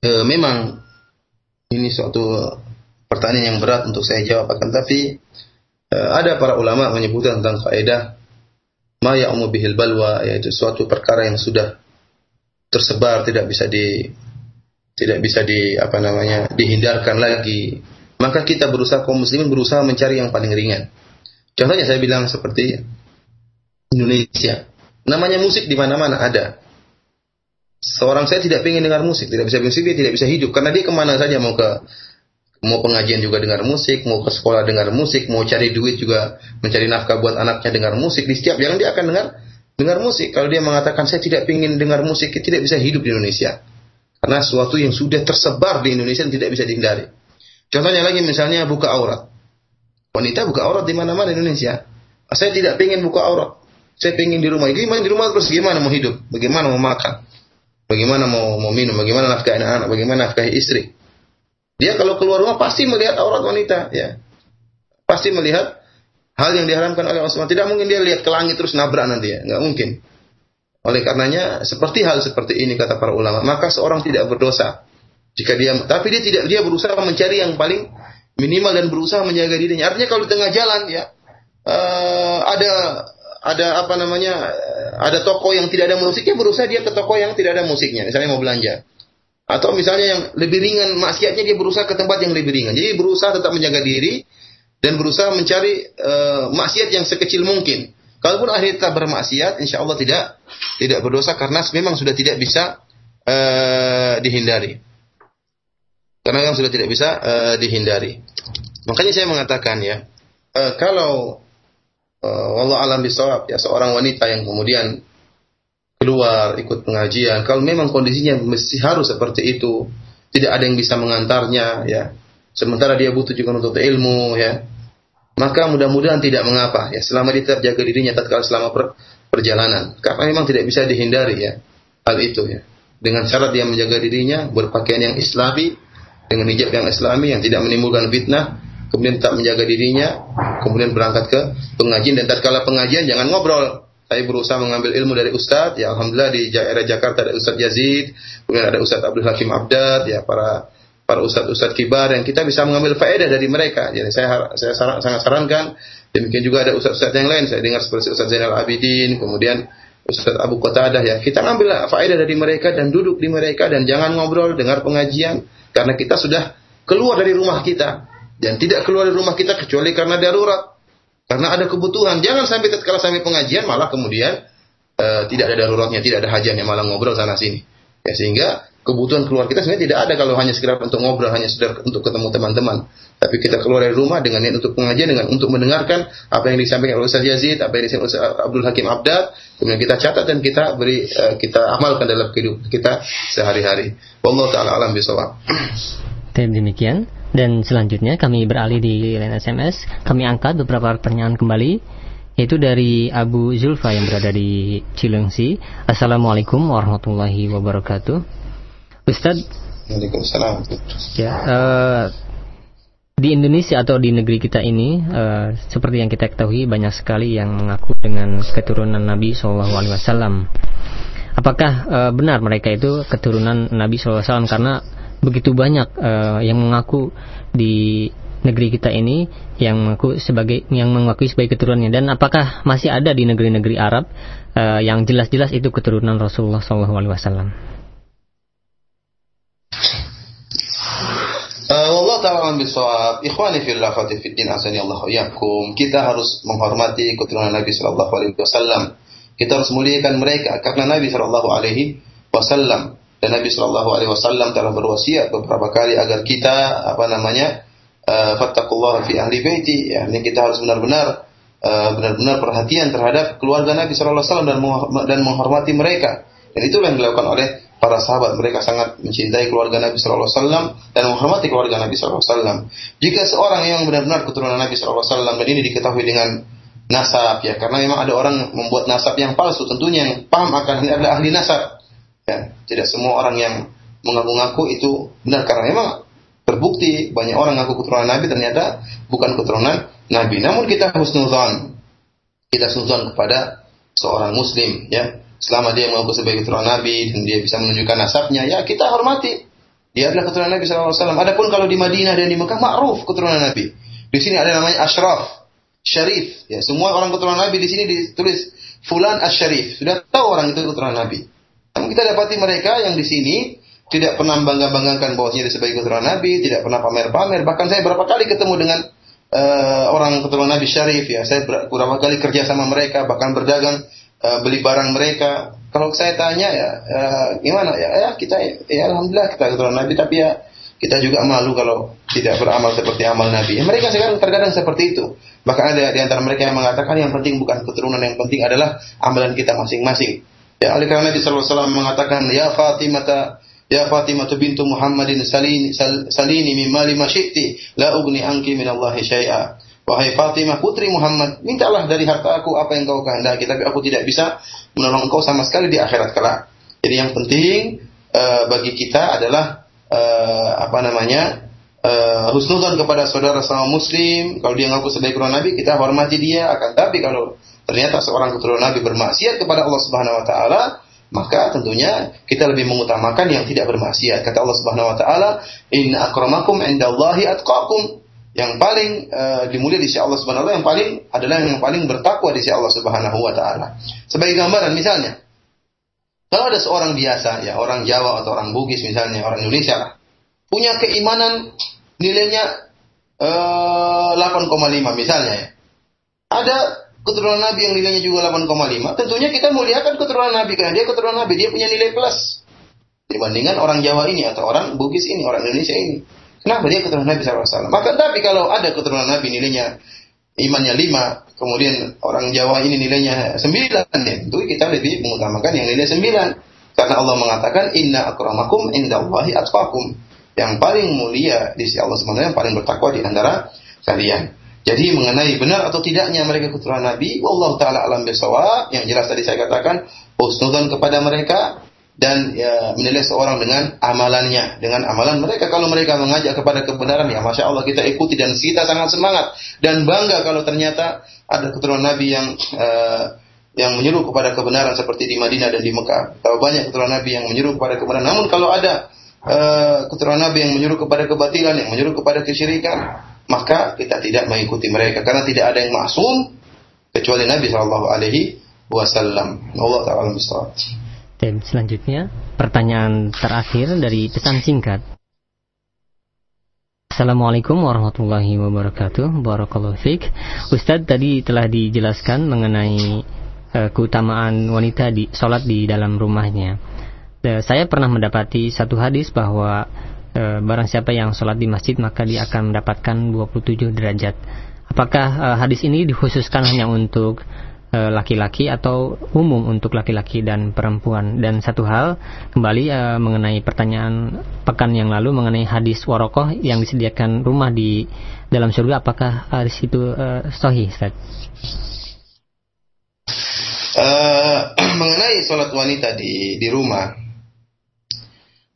[SPEAKER 1] Uh, memang ini suatu pertanyaan yang berat untuk saya jawab akan tapi ada para ulama menyebutkan tentang faedah ma ya'umu bihil balwa yaitu suatu perkara yang sudah tersebar tidak bisa di tidak bisa di apa namanya dihindarkan lagi. Maka kita berusaha kaum muslimin berusaha mencari yang paling ringan. Contohnya saya bilang seperti Indonesia. Namanya musik di mana-mana ada. Seorang saya tidak ingin dengar musik tidak bisa musik dia tidak bisa hidup. Karena dia ke mana saja mau ke mau pengajian juga dengar musik mau ke sekolah dengar musik mau cari duit juga mencari nafkah buat anaknya dengar musik di setiap jalan dia akan dengar dengar musik kalau dia mengatakan saya tidak ingin dengar musik tidak bisa hidup di Indonesia karena sesuatu yang sudah tersebar di Indonesia tidak bisa dihindari. Contohnya lagi misalnya buka aurat. Wanita buka aurat di mana-mana di Indonesia. Saya tidak ingin buka aurat. Saya ingin di rumah. Gimana di rumah terus gimana mau hidup? Bagaimana mau makan? Bagaimana mau, mau minum? Bagaimana nafkah anak-anak? Bagaimana nafkah istri? Dia kalau keluar rumah pasti melihat aurat wanita, ya. Pasti melihat hal yang diharamkan oleh Allah. Tidak mungkin dia lihat ke langit terus nabrak nanti ya, nggak mungkin. Oleh karenanya seperti hal seperti ini kata para ulama, maka seorang tidak berdosa jika dia tapi dia tidak dia berusaha mencari yang paling minimal dan berusaha menjaga dirinya. Artinya kalau di tengah jalan ya uh, ada ada apa namanya ada toko yang tidak ada musiknya berusaha dia ke toko yang tidak ada musiknya misalnya mau belanja atau misalnya yang lebih ringan maksiatnya dia berusaha ke tempat yang lebih ringan. Jadi berusaha tetap menjaga diri dan berusaha mencari uh, maksiat yang sekecil mungkin. Kalaupun akhirnya tetap bermaksiat insya Allah tidak tidak berdosa karena memang sudah tidak bisa uh, dihindari. Karena memang sudah tidak bisa uh, dihindari. Makanya saya mengatakan ya uh, kalau uh, Allah alam bisawab ya seorang wanita yang kemudian keluar ikut pengajian. Kalau memang kondisinya mesti harus seperti itu tidak ada yang bisa mengantarnya ya. Sementara dia butuh juga untuk ilmu ya. Maka mudah-mudahan tidak mengapa ya. Selama dia tetap jaga dirinya tatkala selama per, perjalanan. Karena memang tidak bisa dihindari ya hal itu ya. Dengan syarat dia menjaga dirinya berpakaian yang islami dengan hijab yang islami yang tidak menimbulkan fitnah kemudian tetap menjaga dirinya, kemudian berangkat ke pengajian dan tatkala pengajian jangan ngobrol. Saya berusaha mengambil ilmu dari Ustadz, ya Alhamdulillah di daerah Jakarta ada Ustadz Yazid, kemudian ada Ustadz Abdul Hakim Abdad, ya para para ustadz-ustadz kibar yang kita bisa mengambil faedah dari mereka. Jadi saya saya sangat sarankan demikian juga ada ustadz-ustadz yang lain. Saya dengar seperti Ustadz Zainal Abidin, kemudian Ustadz Abu Qatadah ya. Kita ambil faedah dari mereka dan duduk di mereka dan jangan ngobrol, dengar pengajian karena kita sudah keluar dari rumah kita. Dan tidak keluar dari rumah kita kecuali karena darurat. Karena ada kebutuhan. Jangan sampai tatkala sampai pengajian malah kemudian uh, tidak ada daruratnya, tidak ada hajatnya malah ngobrol sana sini. Ya sehingga kebutuhan keluar kita sebenarnya tidak ada kalau hanya sekedar untuk ngobrol, hanya sekedar untuk ketemu teman-teman. Tapi kita keluar dari rumah dengan niat untuk pengajian, dengan untuk mendengarkan apa yang disampaikan oleh Ustaz Yazid, apa yang disampaikan oleh Abdul Hakim Abdad, kemudian kita catat dan kita beri uh, kita amalkan dalam kehidupan kita sehari-hari. Wallahu taala alam bisawab.
[SPEAKER 2] Demikian dan selanjutnya kami beralih di line SMS. Kami angkat beberapa pertanyaan kembali yaitu dari Abu Zulfa yang berada di Cilengsi. Assalamualaikum warahmatullahi wabarakatuh. Ustaz.
[SPEAKER 1] Waalaikumsalam.
[SPEAKER 2] Ya, uh, di Indonesia atau di negeri kita ini, uh, seperti yang kita ketahui banyak sekali yang mengaku dengan keturunan Nabi Shallallahu Alaihi Wasallam. Apakah uh, benar mereka itu keturunan Nabi SAW? Karena begitu banyak uh, yang mengaku di negeri kita ini yang mengaku sebagai yang mengakui sebagai keturunannya dan apakah masih ada di negeri-negeri Arab uh, yang jelas-jelas itu keturunan Rasulullah SAW?
[SPEAKER 1] Allah taala bisawab. Ikhwani fillah fiddin asani Allah yakum. Kita harus menghormati keturunan Nabi sallallahu alaihi wasallam. Kita harus muliakan mereka karena Nabi sallallahu alaihi wasallam dan Nabi Shallallahu Alaihi Wasallam telah berwasiat beberapa kali agar kita apa namanya uh, fattakullah fi ahli baiti. Ya ini kita harus benar-benar uh, benar-benar perhatian terhadap keluarga Nabi Shallallahu Alaihi Wasallam dan dan menghormati mereka. Dan itulah yang dilakukan oleh para sahabat mereka sangat mencintai keluarga Nabi Shallallahu Alaihi Wasallam dan menghormati keluarga Nabi Shallallahu Alaihi Wasallam. Jika seorang yang benar-benar keturunan Nabi Shallallahu Alaihi Wasallam dan ini diketahui dengan nasab ya karena memang ada orang membuat nasab yang palsu tentunya yang paham akan ini adalah ahli nasab Ya, tidak semua orang yang mengaku-ngaku itu benar karena memang terbukti banyak orang ngaku keturunan Nabi ternyata bukan keturunan Nabi. Namun kita husnuzan. Kita husnuzan kepada seorang muslim ya. Selama dia mengaku sebagai keturunan Nabi dan dia bisa menunjukkan nasabnya, ya kita hormati. Dia adalah keturunan Nabi SAW. Adapun kalau di Madinah dan di Mekah, ma'ruf keturunan Nabi. Di sini ada namanya Ashraf, Syarif. Ya, semua orang keturunan Nabi di sini ditulis Fulan Asy-Syarif. Sudah tahu orang itu keturunan Nabi. Kita dapati mereka yang di sini tidak pernah bangga-banggakan bahwasanya dia sebagai keturunan Nabi, tidak pernah pamer-pamer. Bahkan saya berapa kali ketemu dengan uh, orang keturunan Nabi Syarif ya. Saya beberapa kali kerja sama mereka, bahkan berdagang, uh, beli barang mereka. Kalau saya tanya ya, uh, gimana ya? Ya kita, ya alhamdulillah kita keturunan Nabi, tapi ya kita juga malu kalau tidak beramal seperti amal Nabi. Ya, mereka sekarang terkadang seperti itu. Bahkan ada di antara mereka yang mengatakan yang penting bukan keturunan, yang penting adalah amalan kita masing-masing. Ya, oleh karena Nabi wasallam mengatakan, "Ya Fatimah, ya Fatimah bintu Muhammadin salini salini min mali la ugni anki min Allah syai'a." Wahai Fatimah putri Muhammad, mintalah dari harta aku apa yang kau kehendaki, tapi aku tidak bisa menolong kau sama sekali di akhirat kelak. Jadi yang penting uh, bagi kita adalah uh, apa namanya? Uh, husnudzon kepada saudara sama muslim. Kalau dia ngaku sebagai Nabi, kita hormati dia. Akan tapi kalau ternyata seorang keturunan Nabi bermaksiat kepada Allah Subhanahu wa taala, maka tentunya kita lebih mengutamakan yang tidak bermaksiat. Kata Allah Subhanahu wa taala, "Inna akramakum indallahi atqakum." yang paling uh, dimulia di sisi Allah Subhanahu wa taala yang paling adalah yang paling bertakwa di sisi Allah Subhanahu wa taala. Sebagai gambaran misalnya kalau ada seorang biasa ya orang Jawa atau orang Bugis misalnya orang Indonesia punya keimanan nilainya uh, eh, 8,5 misalnya ya. Ada keturunan Nabi yang nilainya juga 8,5, tentunya kita muliakan keturunan Nabi karena dia keturunan Nabi, dia punya nilai plus dibandingkan orang Jawa ini atau orang Bugis ini, orang Indonesia ini. Kenapa dia keturunan Nabi SAW? Maka tapi kalau ada keturunan Nabi nilainya imannya lima, kemudian orang Jawa ini nilainya sembilan, ya, tentu kita lebih mengutamakan yang nilai sembilan. Karena Allah mengatakan Inna akramakum indallahi atqakum. Yang paling mulia di sisi Allah sebenarnya yang paling bertakwa di antara kalian. Jadi mengenai benar atau tidaknya mereka keturunan Nabi, Allah taala alam bisawab, yang jelas tadi saya katakan, husnudzon kepada mereka, dan ya, menilai seorang dengan amalannya, dengan amalan mereka. Kalau mereka mengajak kepada kebenaran, ya masya Allah kita ikuti dan kita sangat semangat dan bangga kalau ternyata ada keturunan Nabi yang uh, yang menyuruh kepada kebenaran seperti di Madinah dan di Mekah. Tahu banyak keturunan Nabi yang menyuruh kepada kebenaran. Namun kalau ada uh, keturunan Nabi yang menyuruh kepada kebatilan, yang menyuruh kepada kesyirikan, maka kita tidak mengikuti mereka karena tidak ada yang maksum kecuali Nabi Shallallahu Alaihi Wasallam. Allah Taala
[SPEAKER 2] dan selanjutnya pertanyaan terakhir dari pesan singkat. Assalamualaikum warahmatullahi wabarakatuh. Barakallahu fiik. Ustadz tadi telah dijelaskan mengenai uh, keutamaan wanita di sholat di dalam rumahnya. Uh, saya pernah mendapati satu hadis bahwa uh, barang siapa yang sholat di masjid maka dia akan mendapatkan 27 derajat. Apakah uh, hadis ini dikhususkan hanya untuk Eh, laki-laki atau umum untuk laki-laki dan perempuan. Dan satu hal kembali uh, mengenai pertanyaan pekan yang lalu mengenai hadis warokoh yang disediakan rumah di dalam surga, apakah hadis itu uh, sahih, Ustaz?
[SPEAKER 1] Uh, mengenai sholat wanita di di rumah,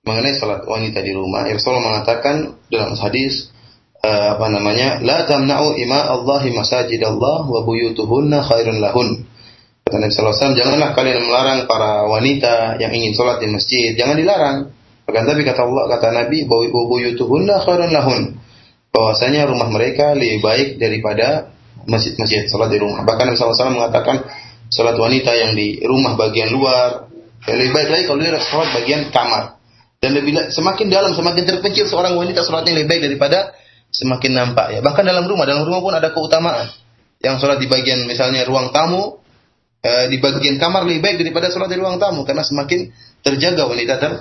[SPEAKER 1] mengenai sholat wanita di rumah, Rasulullah mengatakan dalam hadis uh, apa namanya la tamna'u ima Allahi masajid Allah wa buyutuhunna khairun lahun. Kata Nabi SAW janganlah kalian melarang para wanita yang ingin sholat di masjid. Jangan dilarang. Bahkan tapi kata Allah kata Nabi buyutuhunna khairun lahun. Bahwasanya rumah mereka lebih baik daripada masjid-masjid sholat di rumah. Bahkan Nabi SAW mengatakan sholat wanita yang di rumah bagian luar lebih baik lagi kalau dia sholat bagian kamar dan lebih semakin dalam semakin terpencil seorang wanita sholatnya lebih baik daripada semakin nampak ya. Bahkan dalam rumah, dalam rumah pun ada keutamaan. Yang sholat di bagian misalnya ruang tamu, eh, di bagian kamar lebih baik daripada sholat di ruang tamu karena semakin terjaga wanita ter,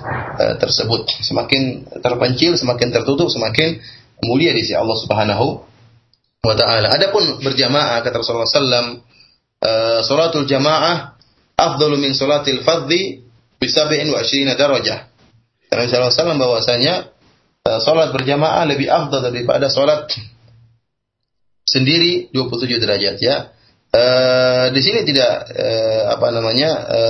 [SPEAKER 1] eh, tersebut, semakin terpencil, semakin tertutup, semakin mulia di sisi Allah Subhanahu wa taala. Adapun berjamaah kata Rasulullah sallam eh, salatul jamaah afdalu min salatil fardhi bi 27 darajah. Rasulullah sallam bahwasanya Eh, salat berjamaah lebih afdal daripada salat sendiri 27 derajat ya. E, di sini tidak e, apa namanya e,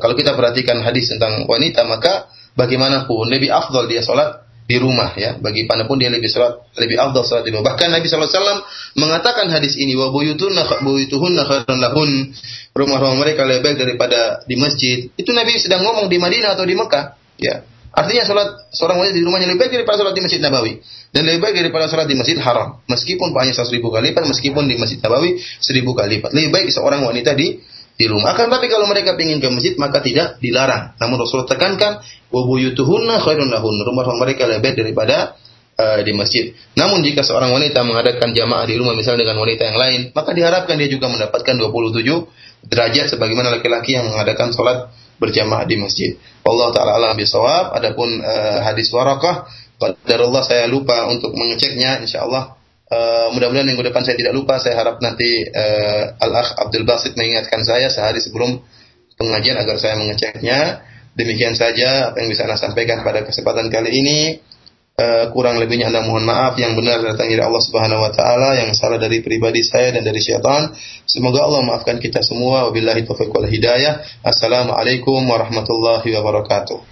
[SPEAKER 1] kalau kita perhatikan hadis tentang wanita maka bagaimanapun lebih afdal dia salat di rumah ya. Bagi pun dia lebih salat lebih afdal salat di rumah. Bahkan Nabi SAW mengatakan hadis ini wa buyutunna buyutuhunna khairun lahun. Rumah-rumah mereka lebih baik daripada di masjid. Itu Nabi sedang ngomong di Madinah atau di Mekah ya Artinya sholat seorang wanita di rumahnya lebih baik daripada sholat di Masjid Nabawi. Dan lebih baik daripada sholat di Masjid Haram. Meskipun hanya seribu kali lipat, meskipun di Masjid Nabawi seribu kali lipat. Lebih baik seorang wanita di di rumah. Akan tapi kalau mereka ingin ke masjid maka tidak dilarang. Namun Rasulullah tekankan wabuyutuhunna khairun lahun. Rumah mereka lebih baik daripada uh, di masjid. Namun jika seorang wanita mengadakan jamaah di rumah misalnya dengan wanita yang lain, maka diharapkan dia juga mendapatkan 27 derajat sebagaimana laki-laki yang mengadakan sholat berjamaah di masjid. Allah taala alam bisawab. Adapun uh, hadis warakah, Allah saya lupa untuk mengeceknya. Insyaallah uh, mudah-mudahan minggu depan saya tidak lupa. Saya harap nanti uh, Al Akh Abdul Basit mengingatkan saya sehari sebelum pengajian agar saya mengeceknya. Demikian saja apa yang bisa Anda sampaikan pada kesempatan kali ini. Uh, kurang lebihnya Anda mohon maaf yang benar datang dari Allah Subhanahu wa taala yang salah dari pribadi saya dan dari syaitan. Semoga Allah maafkan kita semua. Wabillahi taufiq wal hidayah. Assalamualaikum warahmatullahi wabarakatuh